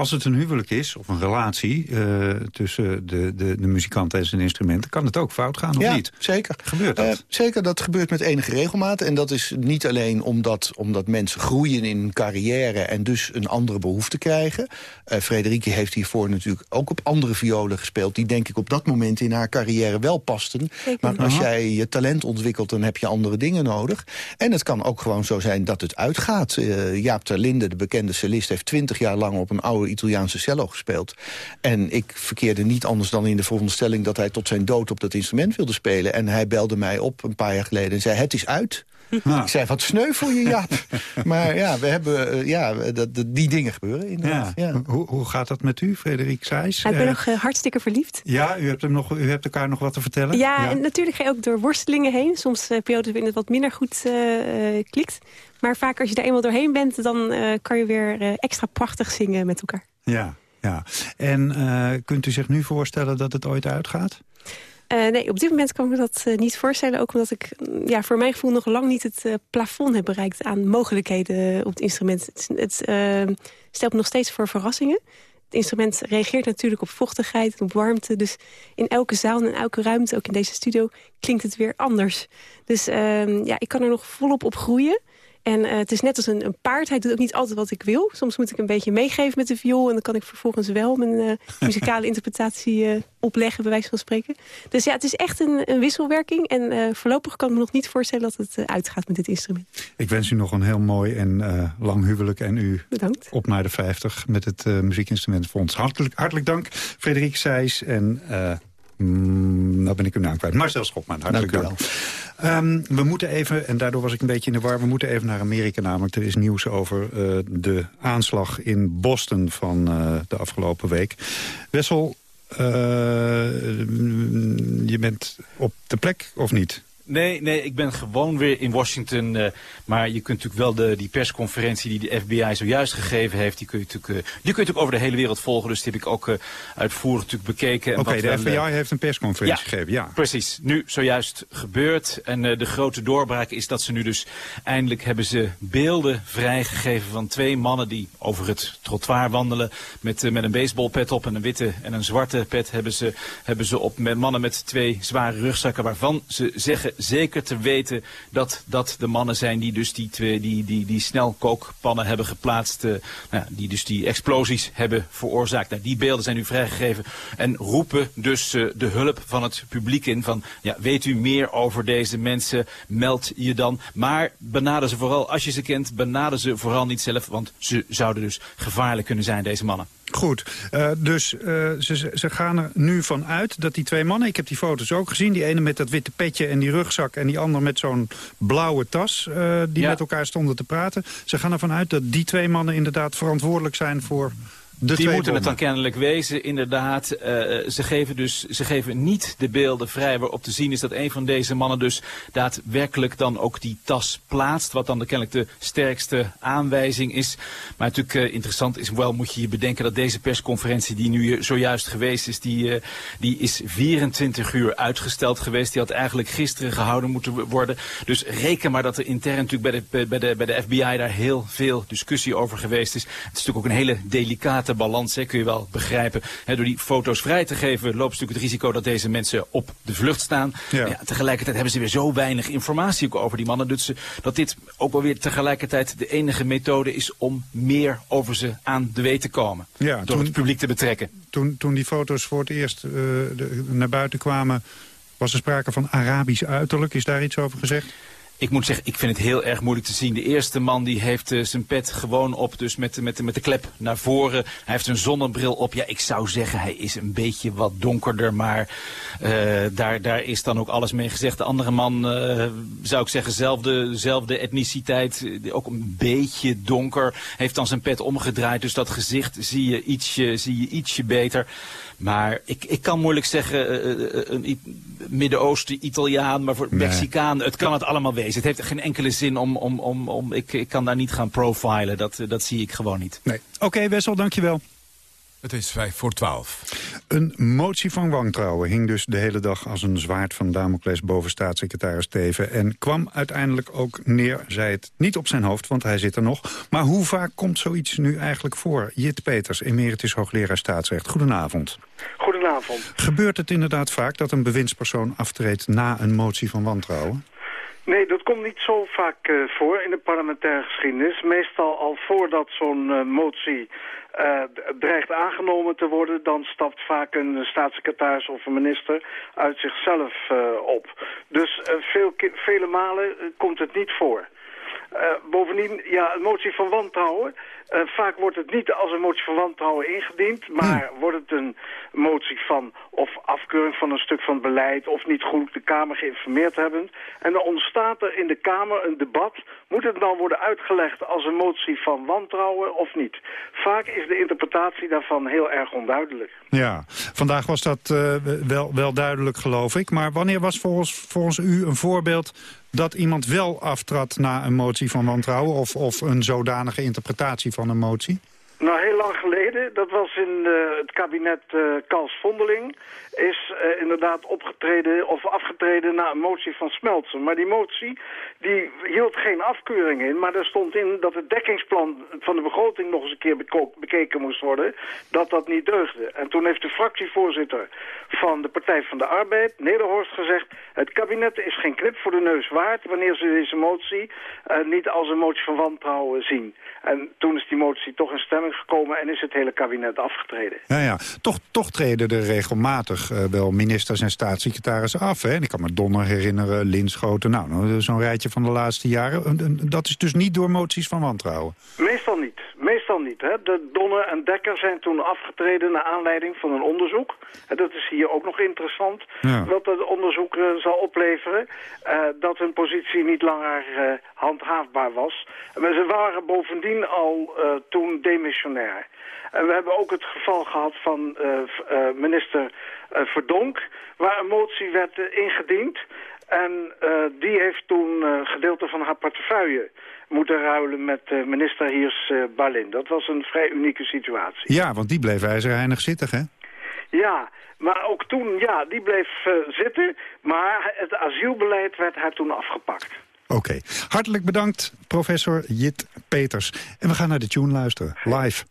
als het een huwelijk is, of een relatie eh, tussen de, de, de muzikant en zijn instrumenten... kan het ook fout gaan, of ja, niet? zeker. Gebeurt dat? Eh, zeker, dat gebeurt met enige regelmaat. En dat is niet alleen omdat, omdat mensen groeien in hun carrière... en dus een andere behoefte krijgen. Eh Frederike heeft hiervoor natuurlijk ook op andere violen gespeeld... die denk ik op dat moment in haar carrière wel pasten. Maar als Aha. jij je talent ontwikkelt, dan heb je andere dingen nodig. En het kan ook gewoon zo zijn dat het uitgaat. Jaap Terlinde, de bekende cellist, heeft twintig jaar lang op een oude Italiaanse cello gespeeld. En ik verkeerde niet anders dan in de veronderstelling... dat hij tot zijn dood op dat instrument wilde spelen. En hij belde mij op een paar jaar geleden en zei... het is uit. Ik zei, wat sneu voor je, Jaap. maar ja, we hebben, eh, ja dat, dat- die dingen gebeuren inderdaad. Ja. Hoe, hoe gaat dat met u, Frederik Seijs? ik ben Eh, nog eh, hartstikke verliefd. Ja, u hebt, hem nog, u hebt elkaar nog wat te vertellen? Ja, en natuurlijk ga je ook door worstelingen heen. Soms eh periodes waarin het wat minder goed eh, eh, klikt. Maar vaak als je er eenmaal doorheen bent... dan eh, kan je weer eh, extra prachtig zingen met elkaar. Ja, ja. En eh, kunt u zich nu voorstellen dat het ooit uitgaat? Nee, op dit moment kan ik me dat niet voorstellen. Ook omdat ik mm, ja, voor mijn gevoel nog lang niet het plafond heb bereikt... aan mogelijkheden op het instrument. Het, het eh, stelt me nog steeds voor verrassingen. Het instrument reageert natuurlijk op vochtigheid en op warmte. Dus in elke zaal en in elke ruimte, ook in deze studio, klinkt het weer anders. Dus ehm, ja, ik kan er nog volop op groeien. En eh, het is net als een, een paard. Hij doet ook niet altijd wat ik wil. Soms moet ik een beetje meegeven met de viool. En dan kan ik vervolgens wel mijn eh, muzikale interpretatie eh, opleggen, bij wijze van spreken. Dus ja, het is echt een, een wisselwerking. En voorlopig kan ik me nog niet voorstellen dat het uitgaat met dit instrument. Ik wens u nog een heel mooi en lang huwelijk. En u Bedankt. op naar de 50 met het eh Muziekinstrumentenfonds. Hartelijk, hartelijk dank, Frederik Seijs. En mm, nou ben ik uw naam kwijt. Marcel Schopman, hartelijk Dank dank. u Ehm, we moeten even, en daardoor was ik een beetje in de war... we moeten even naar Amerika namelijk. Er is nieuws over eh, de aanslag in Boston van eh, de afgelopen week. Wessel, eh, je bent op de plek of niet? Nee, nee, ik ben gewoon weer in Washington. eh, maar je kunt natuurlijk wel de, die persconferentie die de FBI zojuist gegeven heeft... die kun je natuurlijk, eh, die kun je natuurlijk over de hele wereld volgen. Dus die heb ik ook eh, uitvoerig natuurlijk bekeken. En Oké, de FBI heeft een persconferentie ja, gegeven, ja. Precies, nu zojuist gebeurd. En de grote doorbraak is dat ze nu dus eindelijk hebben ze beelden vrijgegeven van twee mannen die over het trottoir wandelen met, met een baseballpet op en een witte en een zwarte pet hebben ze, hebben ze op met mannen met twee zware rugzakken waarvan ze zeggen zeker te weten dat dat de mannen zijn die dus die, twee, die, die, die snelkookpannen hebben geplaatst, eh, nou, die dus die explosies hebben veroorzaakt. Nou, die beelden zijn nu vrijgegeven en roepen dus eh, de hulp van het publiek in van ja, weet u meer over deze mensen, meld je dan. Maar benader ze vooral, als je ze kent, benader ze vooral niet zelf, want ze zouden dus gevaarlijk kunnen zijn, deze mannen. Goed, eh, dus eh, ze, ze gaan er nu van uit dat die twee mannen... ik heb die foto's ook gezien, die ene met dat witte petje en die rugzak... en die ander met zo'n blauwe tas, eh, die Ja. met elkaar stonden te praten. Ze gaan ervan uit dat die twee mannen inderdaad verantwoordelijk zijn voor de die moeten het dan kennelijk wezen, inderdaad. Eh, ze, geven dus, ze geven niet de beelden vrij waarop te zien is dat een van deze mannen dus daadwerkelijk dan ook die tas plaatst. Wat dan de, kennelijk de sterkste aanwijzing is. Maar natuurlijk eh, interessant is wel, moet je je bedenken dat deze persconferentie die nu eh, zojuist geweest is, die, die is 24 uur uitgesteld geweest. Die had eigenlijk gisteren gehouden moeten wo- worden. Dus reken maar dat er intern natuurlijk bij de, bij de, bij de FBI daar heel veel discussie over geweest is. Het is natuurlijk ook een hele delicate balans, hè, kun je wel begrijpen. Hè, door die foto's vrij te geven loopt natuurlijk het risico dat deze mensen op de vlucht staan. Ja. Tegelijkertijd hebben ze weer zo weinig informatie ook over die mannen. Dus ze- dat dit ook wel weer tegelijkertijd de enige methode is om meer over ze aan de weet te komen. Ja, door toen- het publiek te betrekken. Toen, toen die foto's voor het eerst eh, de- naar buiten kwamen... was er sprake van Arabisch uiterlijk. Is daar iets over gezegd? Ik moet zeggen, ik vind het heel erg moeilijk te zien. De eerste man die heeft eh, zijn pet gewoon op, dus met, met, met de klep naar voren. Hij heeft een zonnebril op. Ja, ik zou zeggen, hij is een beetje wat donkerder, maar eh, daar, daar is dan ook alles mee gezegd. De andere man, eh, zou ik zeggen, zelfde, zelfde etniciteit, ook een beetje donker. Heeft dan zijn pet omgedraaid, dus dat gezicht zie je ietsje, zie je ietsje beter. Maar ik, ik kan moeilijk zeggen, eh, eh, een I- Midden-Oosten Italiaan, maar voor Nee. Mexicaan, het kan het allemaal wezen. Het heeft geen enkele zin om, om, om, om ik, ik kan daar niet gaan profilen, dat, eh, dat zie ik gewoon niet. Nee. Oké, Wessel, dankjewel. Het is vijf voor twaalf. Een motie van wantrouwen hing dus de hele dag als een zwaard van Damocles boven staatssecretaris Teven. En kwam uiteindelijk ook neer, zei het niet op zijn hoofd, want hij zit er nog. Maar hoe vaak komt zoiets nu eigenlijk voor? Jit Peters, emeritus hoogleraar staatsrecht. Goedenavond. Goedenavond. Gebeurt het inderdaad vaak dat een bewindspersoon aftreedt na een motie van wantrouwen? Nee, dat komt niet zo vaak eh, voor in de parlementaire geschiedenis. Meestal al voordat zo'n eh, motie eh, dreigt aangenomen te worden... dan stapt vaak een staatssecretaris of een minister uit zichzelf op. Dus veel, vele malen komt het niet voor. Eh, bovendien, ja, een motie van wantrouwen. Eh, vaak wordt het niet als een motie van wantrouwen ingediend, maar wordt het een motie van of afkeuring van een stuk van beleid of niet goed de Kamer geïnformeerd hebben. En dan ontstaat er in de Kamer een debat. Moet het dan worden uitgelegd als een motie van wantrouwen of niet? Vaak is de interpretatie daarvan heel erg onduidelijk. Ja, vandaag was dat eh, wel, wel duidelijk geloof ik. Maar wanneer was volgens, volgens u een voorbeeld dat iemand wel aftrad na een motie van wantrouwen... of, of een zodanige interpretatie van een motie? Nou, heel lang geleden, dat was in uh, het kabinet uh, Kals Vondeling... is uh, inderdaad opgetreden of afgetreden na een motie van Smeltzer. Maar die motie die hield geen afkeuring in... maar er stond in dat het dekkingsplan van de begroting nog eens een keer bekeken moest worden... dat dat niet deugde. En toen heeft de fractievoorzitter van de Partij van de Arbeid, Nederhorst, gezegd... het kabinet is geen knip voor de neus waard... wanneer ze deze motie niet als een motie van wantrouwen zien. En toen is die motie toch in stemming gekomen en is het hele kabinet afgetreden. Ja, ja. Toch, toch treden er regelmatig uh, wel ministers en staatssecretarissen af. Hè? En ik kan me Donner herinneren, Linschoten, nou, nou zo'n rijtje van de laatste jaren. Dat is dus niet door moties van wantrouwen? Meestal niet. Meestal niet. Hè. De Donner en Dekker zijn toen afgetreden naar aanleiding van een onderzoek. En dat is hier ook nog interessant. Ja. Wat het onderzoek uh, zal opleveren. Uh, dat hun positie niet langer uh, handhaafbaar was. Maar ze waren bovendien al toen demissionair. En we hebben ook het geval gehad van minister Verdonk... waar een motie werd ingediend... En uh, die heeft toen uh, gedeelte van haar portefeuille moeten ruilen met uh, minister Hiers Balin. Dat was een vrij unieke situatie. Ja, want die bleef ijzerheinig zitten, hè? Ja, maar ook toen, ja, die bleef zitten. Maar het asielbeleid werd haar toen afgepakt. Oké, okay. hartelijk bedankt, professor Jit Peters. En we gaan naar de tune luisteren, live.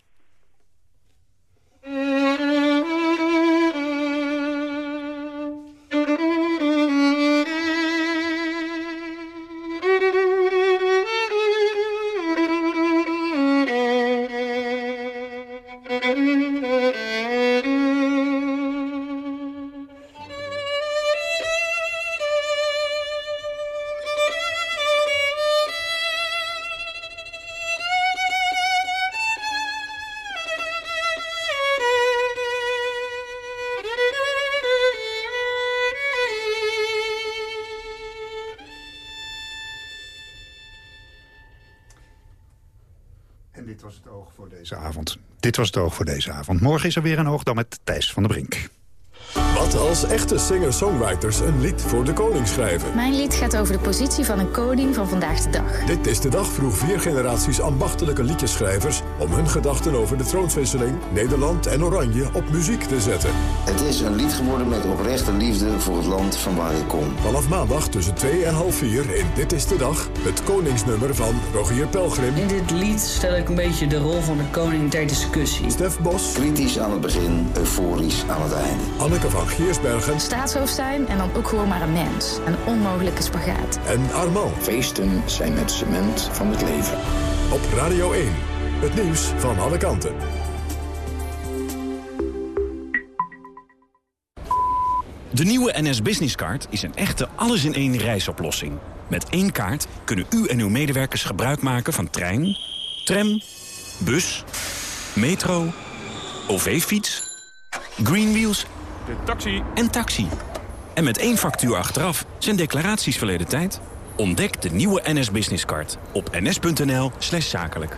Was het oog voor deze avond. Morgen is er weer een oog dan met Thijs van der Brink. Als echte singer-songwriters een lied voor de koning schrijven? Mijn lied gaat over de positie van een koning van vandaag de dag. Dit is de dag vroeg vier generaties ambachtelijke liedjeschrijvers... om hun gedachten over de troonswisseling, Nederland en Oranje op muziek te zetten. Het is een lied geworden met oprechte liefde voor het land van waar ik kom. Vanaf maandag tussen twee en half vier in Dit is de Dag... het koningsnummer van Rogier Pelgrim. In dit lied stel ik een beetje de rol van de koning ter discussie. Stef Bos. Kritisch aan het begin, euforisch aan het einde. Anneke van Giersbergen. Staatshoofd zijn en dan ook gewoon maar een mens. Een onmogelijke spagaat. En Armand. Feesten zijn het cement van het leven. Op Radio 1. Het nieuws van alle kanten. De nieuwe NS Business Card is een echte alles-in-één reisoplossing. Met één kaart kunnen u en uw medewerkers gebruik maken van trein, tram, bus, metro, OV-fiets, Greenwheels de taxi. En taxi. En met één factuur achteraf zijn declaraties verleden tijd. Ontdek de nieuwe NS Business Card op ns.nl zakelijk.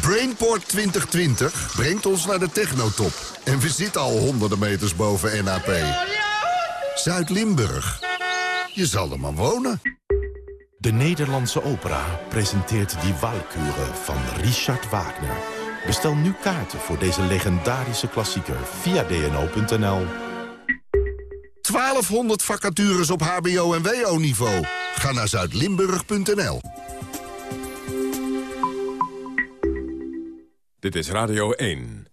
Brainport 2020 brengt ons naar de technotop. En we zitten al honderden meters boven NAP. Zuid-Limburg. Je zal er maar wonen. De Nederlandse opera presenteert Die Walküre van Richard Wagner. Bestel nu kaarten voor deze legendarische klassieker via dno.nl. 1200 vacatures op hbo- en wo-niveau. Ga naar zuidlimburg.nl. Dit is Radio 1.